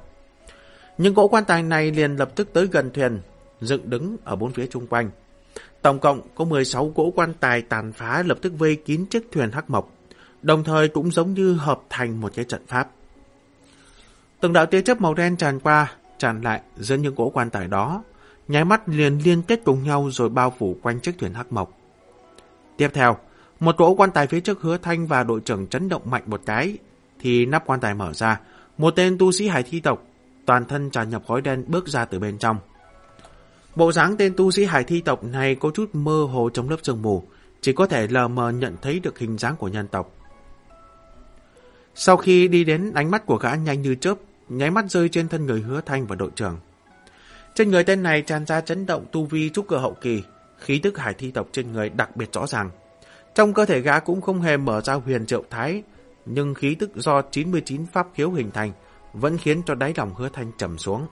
Những cỗ quan tài này liền lập tức tới gần thuyền, dựng đứng ở bốn phía chung quanh. Tổng cộng có 16 cỗ quan tài tàn phá lập tức vây kín chiếc thuyền hắc mộc, đồng thời cũng giống như hợp thành một cái trận pháp. Từng đạo tia chớp màu đen tràn qua, tràn lại giữa những cỗ quan tài đó, nháy mắt liền liên kết cùng nhau rồi bao phủ quanh chiếc thuyền hắc mộc. Tiếp theo, một cỗ quan tài phía trước hứa thanh và đội trưởng chấn động mạnh một cái, thì nắp quan tài mở ra, một tên tu sĩ hải thi tộc, toàn thân tràn nhập khói đen bước ra từ bên trong. Bộ dáng tên tu sĩ hải thi tộc này có chút mơ hồ trong lớp sương mù, chỉ có thể lờ mờ nhận thấy được hình dáng của nhân tộc. Sau khi đi đến ánh mắt của gã nhanh như chớp, nháy mắt rơi trên thân người hứa thanh và đội trưởng. Trên người tên này tràn ra chấn động tu vi trúc cơ hậu kỳ, khí tức hải thi tộc trên người đặc biệt rõ ràng. Trong cơ thể gã cũng không hề mở ra huyền triệu thái, nhưng khí tức do 99 pháp khiếu hình thành vẫn khiến cho đáy lòng hứa thanh trầm xuống.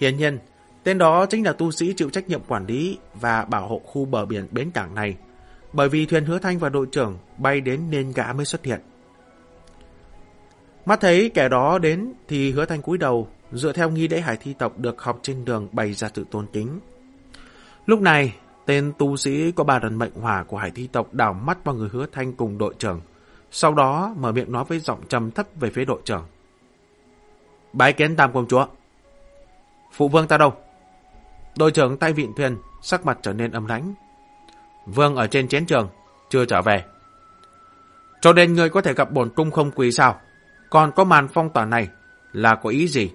Hiển nhiên, tên đó chính là tu sĩ chịu trách nhiệm quản lý và bảo hộ khu bờ biển bến cảng này, bởi vì thuyền hứa thanh và đội trưởng bay đến nên gã mới xuất hiện. Mắt thấy kẻ đó đến thì hứa thanh cúi đầu, dựa theo nghi lễ hải thi tộc được học trên đường bày ra sự tôn kính. Lúc này, tên tu sĩ có ba lần mệnh hỏa của hải thi tộc đảo mắt vào người hứa thanh cùng đội trưởng, sau đó mở miệng nói với giọng trầm thấp về phía đội trưởng. Bái kiến tam công chúa. Phụ vương ta đâu? Đội trưởng tay vịn thuyền, sắc mặt trở nên âm lãnh. Vương ở trên chiến trường, chưa trở về. Cho nên người có thể gặp bổn cung không quỳ sao? Còn có màn phong tỏa này là có ý gì?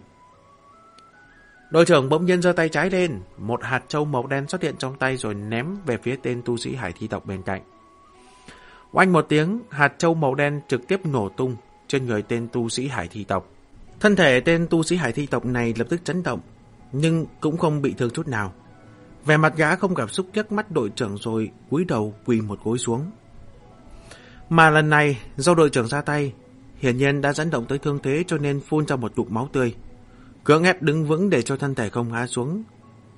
Đội trưởng bỗng nhiên giơ tay trái lên, một hạt châu màu đen xuất hiện trong tay rồi ném về phía tên tu sĩ hải thi tộc bên cạnh. Oanh một tiếng, hạt châu màu đen trực tiếp nổ tung trên người tên tu sĩ hải thi tộc. Thân thể tên tu sĩ hải thi tộc này lập tức chấn động, nhưng cũng không bị thương chút nào. Về mặt gã không cảm xúc nhấc mắt đội trưởng rồi cúi đầu quỳ một gối xuống. Mà lần này, do đội trưởng ra tay, hiển nhiên đã dẫn động tới thương thế cho nên phun ra một ngụm máu tươi. Cưỡng ép đứng vững để cho thân thể không ngã xuống,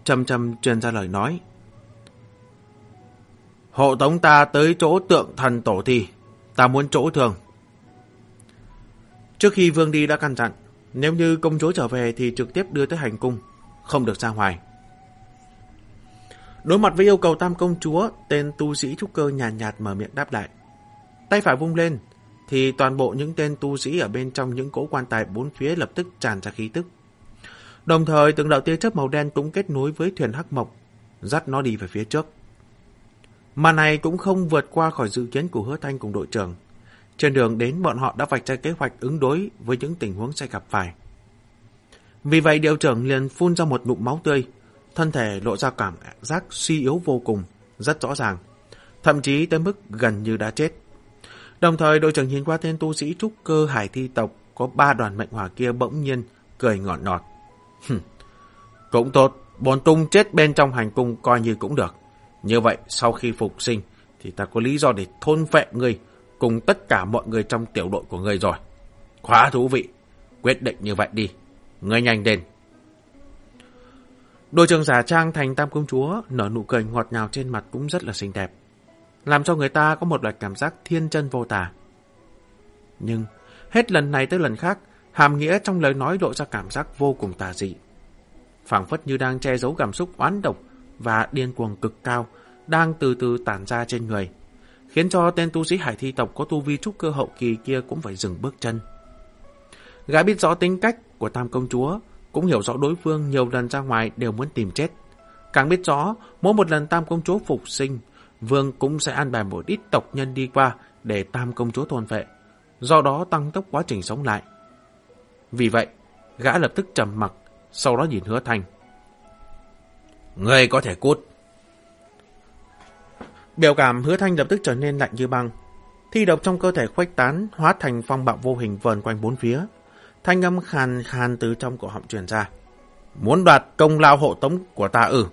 chầm chầm truyền ra lời nói. Hộ tống ta tới chỗ tượng thần tổ thi. Ta muốn chỗ thường. Trước khi Vương đi đã căn dặn, nếu như công chúa trở về thì trực tiếp đưa tới hành cung, không được ra ngoài. Đối mặt với yêu cầu tam công chúa, tên tu sĩ trúc cơ nhàn nhạt, nhạt mở miệng đáp lại. Tay phải vung lên, thì toàn bộ những tên tu sĩ ở bên trong những cỗ quan tài bốn phía lập tức tràn ra khí tức. Đồng thời từng đạo tia chớp màu đen cũng kết nối với thuyền hắc mộc, dắt nó đi về phía trước. Mà này cũng không vượt qua khỏi dự kiến của hứa thanh cùng đội trưởng. Trên đường đến bọn họ đã vạch ra kế hoạch ứng đối với những tình huống sẽ gặp phải. Vì vậy điều trưởng liền phun ra một ngụm máu tươi, thân thể lộ ra cảm giác suy yếu vô cùng, rất rõ ràng, thậm chí tới mức gần như đã chết. Đồng thời đội trưởng nhìn qua tên tu sĩ trúc cơ hải thi tộc có ba đoàn mệnh hỏa kia bỗng nhiên cười ngọt ngọt cũng tốt, bọn tung chết bên trong hành cung coi như cũng được. Như vậy sau khi phục sinh thì ta có lý do để thôn phệ ngươi cùng tất cả mọi người trong tiểu đội của ngươi rồi. Quá thú vị, quyết định như vậy đi, ngươi nhanh lên. Đội trưởng giả trang thành tam công chúa nở nụ cười ngọt ngào trên mặt cũng rất là xinh đẹp làm cho người ta có một loại cảm giác thiên chân vô tả. Nhưng, hết lần này tới lần khác, hàm nghĩa trong lời nói lộ ra cảm giác vô cùng tà dị. phảng phất như đang che giấu cảm xúc oán độc và điên cuồng cực cao, đang từ từ tản ra trên người, khiến cho tên tu sĩ hải thi tộc có tu vi trúc cơ hậu kỳ kia cũng phải dừng bước chân. Gã biết rõ tính cách của tam công chúa, cũng hiểu rõ đối phương nhiều lần ra ngoài đều muốn tìm chết. Càng biết rõ, mỗi một lần tam công chúa phục sinh, Vương cũng sẽ an bài một ít tộc nhân đi qua để tam công chúa thôn vệ, do đó tăng tốc quá trình sống lại. Vì vậy, gã lập tức trầm mặc, sau đó nhìn hứa thanh. Người có thể cút. Biểu cảm hứa thanh lập tức trở nên lạnh như băng. Thi độc trong cơ thể khuếch tán, hóa thành phong bạo vô hình vờn quanh bốn phía. Thanh âm khàn khàn từ trong cổ họng truyền ra. Muốn đoạt công lao hộ tống của ta ư.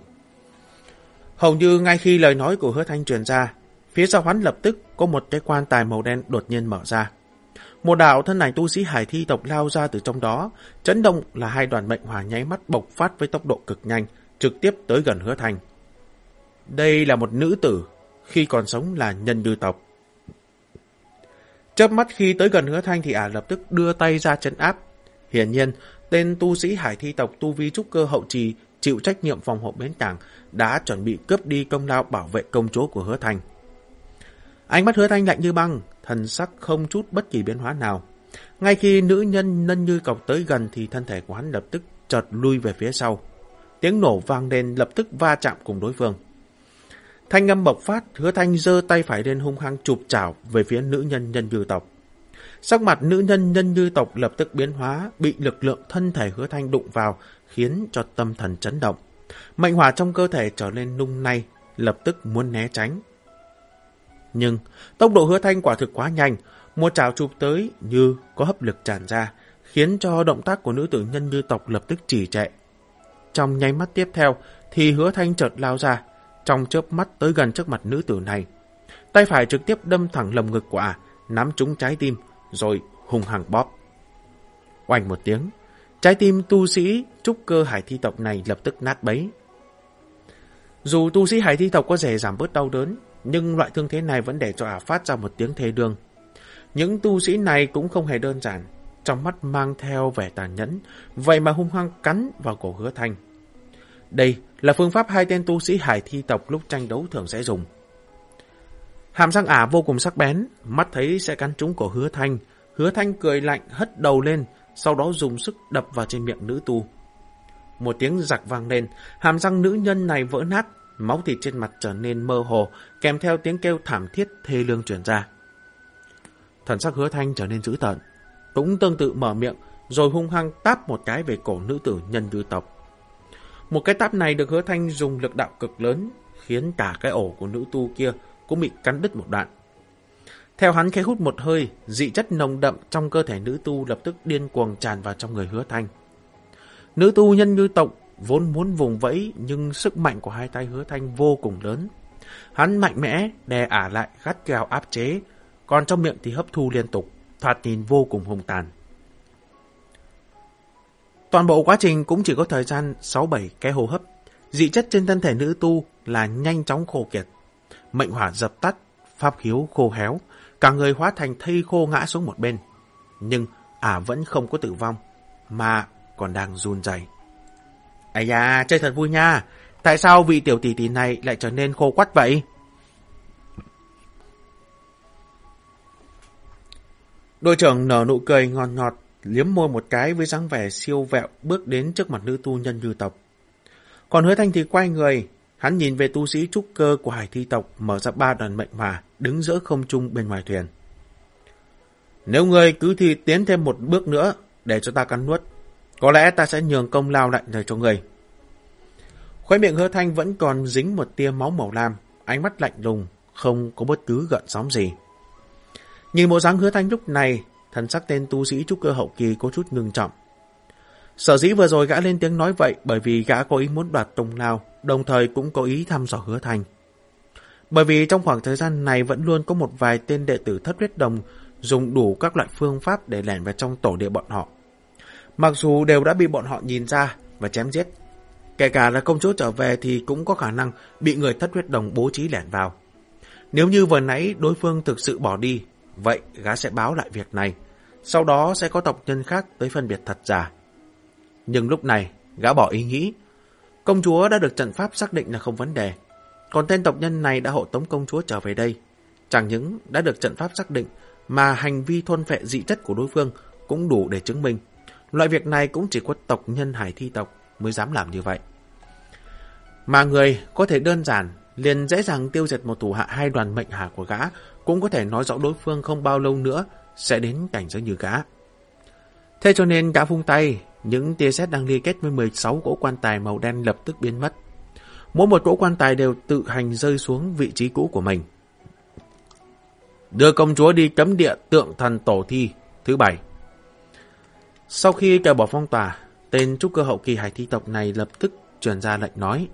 Hầu như ngay khi lời nói của hứa thanh truyền ra, phía sau hắn lập tức có một cái quan tài màu đen đột nhiên mở ra. Một đạo thân ảnh tu sĩ hải thi tộc lao ra từ trong đó, chấn động là hai đoàn mệnh hỏa nháy mắt bộc phát với tốc độ cực nhanh, trực tiếp tới gần hứa thành Đây là một nữ tử, khi còn sống là nhân đư tộc. Chớp mắt khi tới gần hứa thanh thì ả lập tức đưa tay ra chấn áp. Hiển nhiên, tên tu sĩ hải thi tộc tu vi trúc cơ hậu trì chịu trách nhiệm phòng hộ bến cảng, đã chuẩn bị cướp đi công lao bảo vệ công chúa của hứa thanh. Ánh mắt hứa thanh lạnh như băng, thần sắc không chút bất kỳ biến hóa nào. Ngay khi nữ nhân nân như cọc tới gần thì thân thể của hắn lập tức chợt lui về phía sau. Tiếng nổ vang lên lập tức va chạm cùng đối phương. Thanh âm bộc phát, hứa thanh giơ tay phải lên hung hăng chụp chảo về phía nữ nhân nhân như tộc. Sắc mặt nữ nhân nhân như tộc lập tức biến hóa, bị lực lượng thân thể hứa thanh đụng vào, khiến cho tâm thần chấn động. Mệnh hỏa trong cơ thể trở nên nung nay, lập tức muốn né tránh. Nhưng, tốc độ hứa thanh quả thực quá nhanh, một chảo chụp tới như có hấp lực tràn ra, khiến cho động tác của nữ tử nhân như tộc lập tức trì trệ. Trong nháy mắt tiếp theo, thì hứa thanh chợt lao ra, trong chớp mắt tới gần trước mặt nữ tử này. Tay phải trực tiếp đâm thẳng lồng ngực của ả, nắm trúng trái tim, rồi hùng hằng bóp. Oanh một tiếng, trái tim tu sĩ trúc cơ hải thi tộc này lập tức nát bấy. Dù tu sĩ hải thi tộc có thể giảm bớt đau đớn, nhưng loại thương thế này vẫn để cho ả phát ra một tiếng thê đương. Những tu sĩ này cũng không hề đơn giản, trong mắt mang theo vẻ tàn nhẫn, vậy mà hung hăng cắn vào cổ hứa thanh. Đây là phương pháp hai tên tu sĩ hải thi tộc lúc tranh đấu thường sẽ dùng. Hàm răng ả vô cùng sắc bén, mắt thấy sẽ cắn trúng cổ hứa thanh. Hứa thanh cười lạnh hất đầu lên, sau đó dùng sức đập vào trên miệng nữ tu. Một tiếng giặc vang lên, hàm răng nữ nhân này vỡ nát, máu thịt trên mặt trở nên mơ hồ, kèm theo tiếng kêu thảm thiết thê lương truyền ra. Thần sắc hứa thanh trở nên dữ tợn, cũng tương tự mở miệng, rồi hung hăng táp một cái về cổ nữ tử nhân dư tộc. Một cái táp này được hứa thanh dùng lực đạo cực lớn, khiến cả cái ổ của nữ tu kia cũng bị cắn đứt một đoạn. Theo hắn khẽ hút một hơi, dị chất nồng đậm trong cơ thể nữ tu lập tức điên cuồng tràn vào trong người hứa thanh. Nữ tu nhân như tộc vốn muốn vùng vẫy nhưng sức mạnh của hai tay hứa thanh vô cùng lớn. Hắn mạnh mẽ đè ả lại gắt gao áp chế, còn trong miệng thì hấp thu liên tục, thoạt nhìn vô cùng hùng tàn. Toàn bộ quá trình cũng chỉ có thời gian 6-7 cái hô hấp. Dị chất trên thân thể nữ tu là nhanh chóng khô kiệt. mệnh hỏa dập tắt, pháp khiếu khô héo, cả người hóa thành thây khô ngã xuống một bên. Nhưng ả vẫn không có tử vong, mà còn đang run rẩy. Ây da, chơi thật vui nha. Tại sao vị tiểu tỷ tỷ này lại trở nên khô quắt vậy? Đội trưởng nở nụ cười ngon ngọt, liếm môi một cái với dáng vẻ siêu vẹo bước đến trước mặt nữ tu nhân như tộc. Còn hứa thanh thì quay người, hắn nhìn về tu sĩ trúc cơ của hải thi tộc mở ra ba đoàn mệnh hỏa, đứng giữa không trung bên ngoài thuyền. Nếu ngươi cứ thì tiến thêm một bước nữa để cho ta cắn nuốt, có lẽ ta sẽ nhường công lao lại đời cho người Khóe miệng hứa thanh vẫn còn dính một tia máu màu lam, ánh mắt lạnh lùng, không có bất cứ gợn sóng gì. Nhìn bộ dáng hứa thanh lúc này, thần sắc tên tu sĩ trúc cơ hậu kỳ có chút ngừng trọng. Sở dĩ vừa rồi gã lên tiếng nói vậy bởi vì gã có ý muốn đoạt tông lao, đồng thời cũng có ý thăm dò hứa thanh. Bởi vì trong khoảng thời gian này vẫn luôn có một vài tên đệ tử thất huyết đồng dùng đủ các loại phương pháp để lẻn vào trong tổ địa bọn họ. Mặc dù đều đã bị bọn họ nhìn ra và chém giết, kể cả là công chúa trở về thì cũng có khả năng bị người thất huyết đồng bố trí lẻn vào. Nếu như vừa nãy đối phương thực sự bỏ đi, vậy gã sẽ báo lại việc này. Sau đó sẽ có tộc nhân khác tới phân biệt thật giả. Nhưng lúc này, gã bỏ ý nghĩ. Công chúa đã được trận pháp xác định là không vấn đề. Còn tên tộc nhân này đã hộ tống công chúa trở về đây. Chẳng những đã được trận pháp xác định, mà hành vi thôn phệ dị chất của đối phương cũng đủ để chứng minh. Loại việc này cũng chỉ có tộc nhân hải thi tộc mới dám làm như vậy. Mà người có thể đơn giản liền dễ dàng tiêu diệt một thủ hạ hai đoàn mệnh hạ của gã, cũng có thể nói rõ đối phương không bao lâu nữa sẽ đến cảnh giới như gã. Thế cho nên gã vung tay, những tia sét đang liên kết với 16 cỗ quan tài màu đen lập tức biến mất. Mỗi một cỗ quan tài đều tự hành rơi xuống vị trí cũ của mình. Đưa công chúa đi cấm địa tượng thần tổ thi thứ bảy. Sau khi cởi bỏ phong tỏa, tên trúc cơ hậu kỳ hải thi tộc này lập tức truyền ra lệnh nói.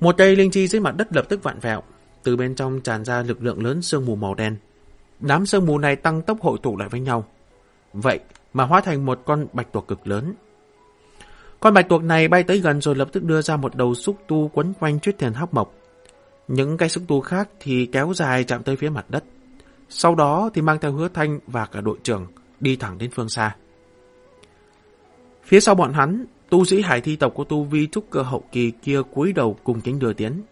Một cây linh chi dưới mặt đất lập tức vặn vẹo, từ bên trong tràn ra lực lượng lớn sương mù màu đen. Đám sương mù này tăng tốc hội tụ lại với nhau. Vậy mà hóa thành một con bạch tuộc cực lớn. Con bạch tuộc này bay tới gần rồi lập tức đưa ra một đầu xúc tu quấn quanh chuyết thiền hóc mộc. Những cây xúc tu khác thì kéo dài chạm tới phía mặt đất. Sau đó thì mang theo hứa thanh và cả đội trưởng đi thẳng đến phương xa. Phía sau bọn hắn, tu sĩ hải thi tộc của tu vi trúc cơ hậu kỳ kia cúi đầu cùng kính đưa tiến.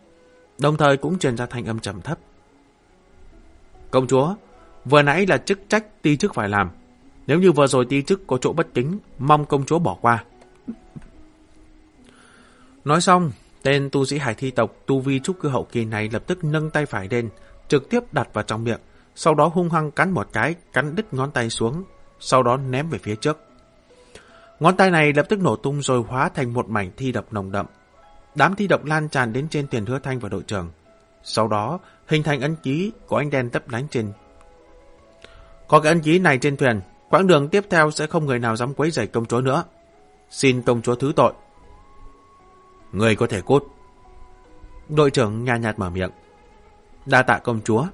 Đồng thời cũng truyền ra thanh âm trầm thấp. Công chúa, vừa nãy là chức trách ti chức phải làm. Nếu như vừa rồi ti chức có chỗ bất kính, mong công chúa bỏ qua. Nói xong, tên tu sĩ hải thi tộc tu vi trúc cơ hậu kỳ này lập tức nâng tay phải lên, trực tiếp đặt vào trong miệng, sau đó hung hăng cắn một cái, cắn đứt ngón tay xuống, sau đó ném về phía trước. Ngón tay này lập tức nổ tung rồi hóa thành một mảnh thi độc nồng đậm. Đám thi độc lan tràn đến trên tiền hứa thanh và đội trưởng. Sau đó, hình thành ấn ký của anh đen tấp lánh trên. Có cái ấn ký này trên thuyền, quãng đường tiếp theo sẽ không người nào dám quấy rầy công chúa nữa. Xin công chúa thứ tội. Người có thể cút. Đội trưởng nhạt nhạt mở miệng. Đa tạ công chúa.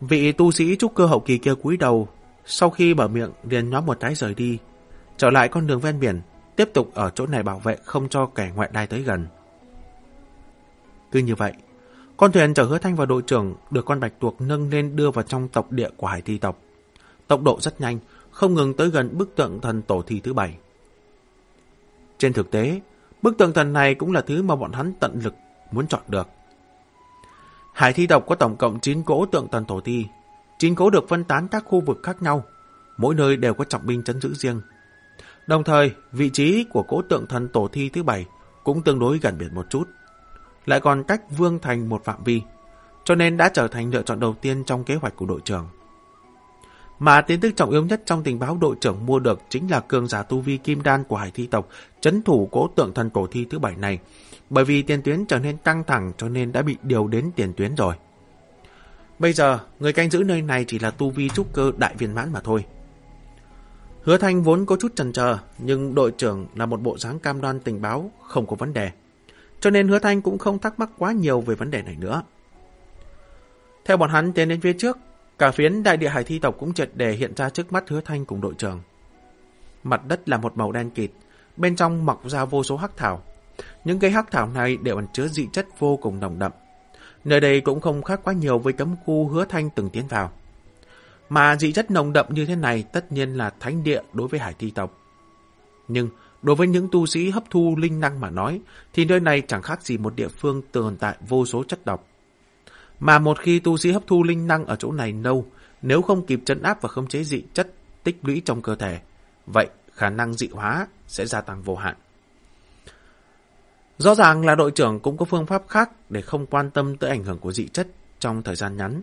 Vị tu sĩ trúc cơ hậu kỳ kia cúi đầu, sau khi mở miệng liền nhóm một cái rời đi, trở lại con đường ven biển, tiếp tục ở chỗ này bảo vệ không cho kẻ ngoại đai tới gần. Cứ như vậy, con thuyền chở hứa thanh và đội trưởng được con bạch tuộc nâng lên đưa vào trong tộc địa của hải thi tộc. Tốc độ rất nhanh, không ngừng tới gần bức tượng thần tổ thi thứ bảy. Trên thực tế, bức tượng thần này cũng là thứ mà bọn hắn tận lực muốn chọn được. Hải thi tộc có tổng cộng 9 cỗ tượng thần tổ thi. Chính cố được phân tán các khu vực khác nhau, mỗi nơi đều có trọng binh chấn giữ riêng. Đồng thời, vị trí của cỗ tượng thần tổ thi thứ bảy cũng tương đối gần biệt một chút. Lại còn cách Vương Thành một phạm vi, cho nên đã trở thành lựa chọn đầu tiên trong kế hoạch của đội trưởng. Mà tin tức trọng yếu nhất trong tình báo đội trưởng mua được chính là cường giả tu vi kim đan của hải thi tộc, chấn thủ cố tượng thần tổ thi thứ bảy này, bởi vì tiền tuyến trở nên căng thẳng cho nên đã bị điều đến tiền tuyến rồi. Bây giờ, người canh giữ nơi này chỉ là tu vi trúc cơ đại viên mãn mà thôi. Hứa Thanh vốn có chút chần chờ, nhưng đội trưởng là một bộ dáng cam đoan tình báo, không có vấn đề. Cho nên Hứa Thanh cũng không thắc mắc quá nhiều về vấn đề này nữa. Theo bọn hắn tiến đến phía trước, cả phiến đại địa hải thi tộc cũng chợt đề hiện ra trước mắt Hứa Thanh cùng đội trưởng. Mặt đất là một màu đen kịt, bên trong mọc ra vô số hắc thảo, những cây hắc thảo này đều ẩn chứa dị chất vô cùng nồng đậm. Nơi đây cũng không khác quá nhiều với cấm khu hứa thanh từng tiến vào. Mà dị chất nồng đậm như thế này tất nhiên là thánh địa đối với hải thi tộc. Nhưng đối với những tu sĩ hấp thu linh năng mà nói, thì nơi này chẳng khác gì một địa phương tồn tại vô số chất độc. Mà một khi tu sĩ hấp thu linh năng ở chỗ này lâu, nếu không kịp chấn áp và khống chế dị chất tích lũy trong cơ thể, vậy khả năng dị hóa sẽ gia tăng vô hạn. Rõ ràng là đội trưởng cũng có phương pháp khác để không quan tâm tới ảnh hưởng của dị chất trong thời gian ngắn.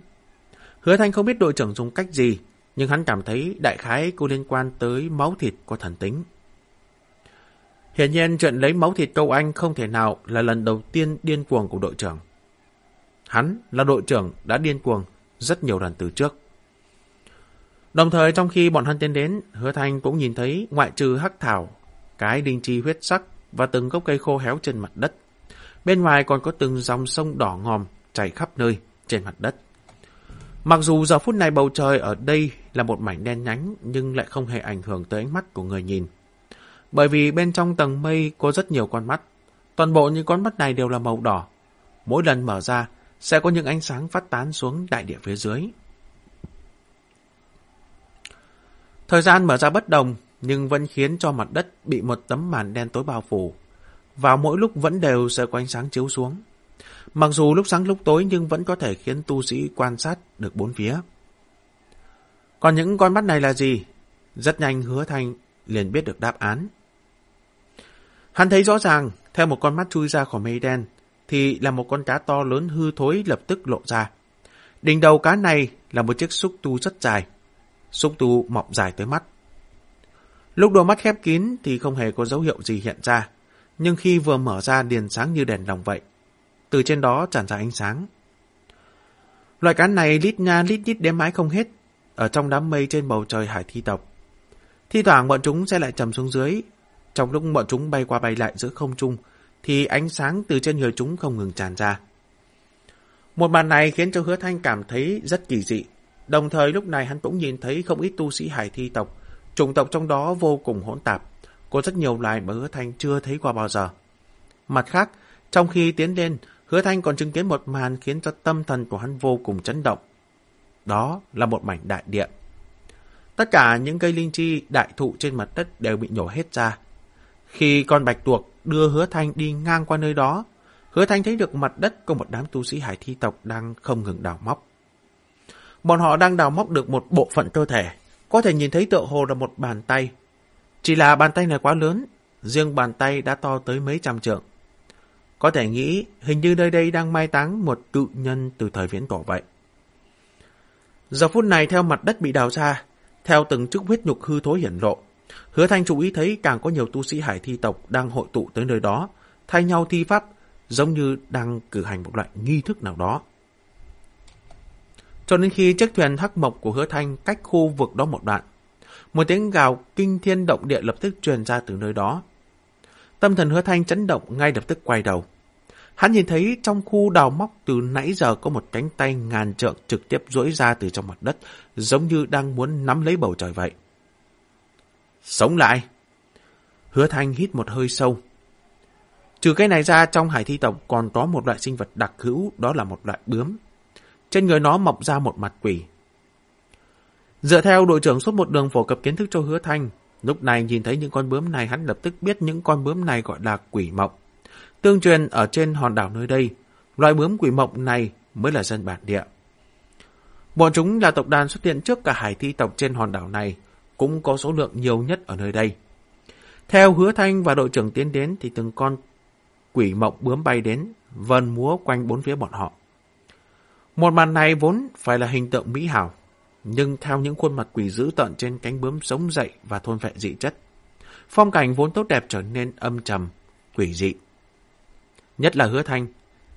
Hứa Thanh không biết đội trưởng dùng cách gì, nhưng hắn cảm thấy đại khái cô liên quan tới máu thịt của thần tính. Hiển nhiên chuyện lấy máu thịt câu anh không thể nào là lần đầu tiên điên cuồng của đội trưởng. Hắn là đội trưởng đã điên cuồng rất nhiều lần từ trước. Đồng thời trong khi bọn hắn tiến đến, Hứa Thanh cũng nhìn thấy ngoại trừ hắc thảo, cái đinh chi huyết sắc và từng gốc cây khô héo trên mặt đất. Bên ngoài còn có từng dòng sông đỏ ngòm chảy khắp nơi trên mặt đất. Mặc dù giờ phút này bầu trời ở đây là một mảnh đen nhánh nhưng lại không hề ảnh hưởng tới ánh mắt của người nhìn. Bởi vì bên trong tầng mây có rất nhiều con mắt. Toàn bộ những con mắt này đều là màu đỏ. Mỗi lần mở ra sẽ có những ánh sáng phát tán xuống đại địa phía dưới. Thời gian mở ra bất đồng, nhưng vẫn khiến cho mặt đất bị một tấm màn đen tối bao phủ. Vào mỗi lúc vẫn đều sẽ có ánh sáng chiếu xuống. Mặc dù lúc sáng lúc tối nhưng vẫn có thể khiến tu sĩ quan sát được bốn phía. Còn những con mắt này là gì? Rất nhanh hứa thanh liền biết được đáp án. Hắn thấy rõ ràng, theo một con mắt chui ra khỏi mây đen, thì là một con cá to lớn hư thối lập tức lộ ra. Đỉnh đầu cá này là một chiếc xúc tu rất dài. Xúc tu mọc dài tới mắt. Lúc đôi mắt khép kín thì không hề có dấu hiệu gì hiện ra, nhưng khi vừa mở ra điền sáng như đèn đồng vậy. Từ trên đó tràn ra ánh sáng. Loại cá này lít nha lít nhít đếm mãi không hết, ở trong đám mây trên bầu trời hải thi tộc. Thi thoảng bọn chúng sẽ lại trầm xuống dưới. Trong lúc bọn chúng bay qua bay lại giữa không trung, thì ánh sáng từ trên người chúng không ngừng tràn ra. Một màn này khiến cho hứa thanh cảm thấy rất kỳ dị. Đồng thời lúc này hắn cũng nhìn thấy không ít tu sĩ hải thi tộc. Chủng tộc trong đó vô cùng hỗn tạp. Có rất nhiều loài mà hứa thanh chưa thấy qua bao giờ. Mặt khác, trong khi tiến lên, hứa thanh còn chứng kiến một màn khiến cho tâm thần của hắn vô cùng chấn động. Đó là một mảnh đại địa. Tất cả những cây linh chi đại thụ trên mặt đất đều bị nhổ hết ra. Khi con bạch tuộc đưa hứa thanh đi ngang qua nơi đó, hứa thanh thấy được mặt đất có một đám tu sĩ hải thi tộc đang không ngừng đào móc. Bọn họ đang đào móc được một bộ phận cơ thể, có thể nhìn thấy tựa hồ là một bàn tay. Chỉ là bàn tay này quá lớn, riêng bàn tay đã to tới mấy trăm trượng. Có thể nghĩ hình như nơi đây đang mai táng một cự nhân từ thời viễn cổ vậy. Giờ phút này theo mặt đất bị đào ra, theo từng chức huyết nhục hư thối hiển lộ, hứa thanh chú ý thấy càng có nhiều tu sĩ hải thi tộc đang hội tụ tới nơi đó, thay nhau thi pháp, giống như đang cử hành một loại nghi thức nào đó. Cho đến khi chiếc thuyền hắc mộc của hứa thanh cách khu vực đó một đoạn, một tiếng gào kinh thiên động địa lập tức truyền ra từ nơi đó. Tâm thần hứa thanh chấn động ngay lập tức quay đầu. Hắn nhìn thấy trong khu đào móc từ nãy giờ có một cánh tay ngàn trượng trực tiếp duỗi ra từ trong mặt đất, giống như đang muốn nắm lấy bầu trời vậy. Sống lại! Hứa Thanh hít một hơi sâu. Trừ cái này ra, trong hải thi tộc còn có một loại sinh vật đặc hữu, đó là một loại bướm. Trên người nó mọc ra một mặt quỷ. Dựa theo đội trưởng suốt một đường phổ cập kiến thức cho hứa thanh, lúc này nhìn thấy những con bướm này hắn lập tức biết những con bướm này gọi là quỷ mộng. Tương truyền ở trên hòn đảo nơi đây, loài bướm quỷ mộng này mới là dân bản địa. Bọn chúng là tộc đàn xuất hiện trước cả hải thi tộc trên hòn đảo này, cũng có số lượng nhiều nhất ở nơi đây. Theo hứa thanh và đội trưởng tiến đến thì từng con quỷ mộng bướm bay đến, vần múa quanh bốn phía bọn họ. Một màn này vốn phải là hình tượng mỹ hảo, nhưng theo những khuôn mặt quỷ dữ tợn trên cánh bướm sống dậy và thôn vệ dị chất, phong cảnh vốn tốt đẹp trở nên âm trầm, quỷ dị. Nhất là hứa thanh,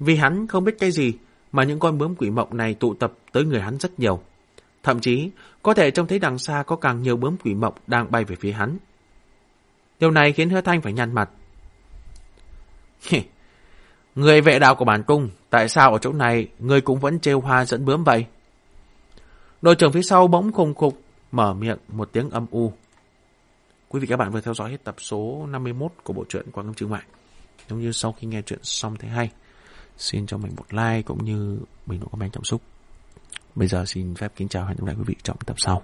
vì hắn không biết cái gì mà những con bướm quỷ mộng này tụ tập tới người hắn rất nhiều. Thậm chí, có thể trông thấy đằng xa có càng nhiều bướm quỷ mộng đang bay về phía hắn. Điều này khiến hứa thanh phải nhăn mặt người vệ đạo của bản cung, tại sao ở chỗ này người cũng vẫn trêu hoa dẫn bướm vậy? Đội trưởng phía sau bỗng khùng khục, mở miệng một tiếng âm u. Quý vị các bạn vừa theo dõi hết tập số 51 của bộ truyện Quang Âm Trương Mại. Giống như sau khi nghe chuyện xong thấy hay, xin cho mình một like cũng như bình luận comment cảm xúc. Bây giờ xin phép kính chào hẹn gặp lại quý vị trong tập sau.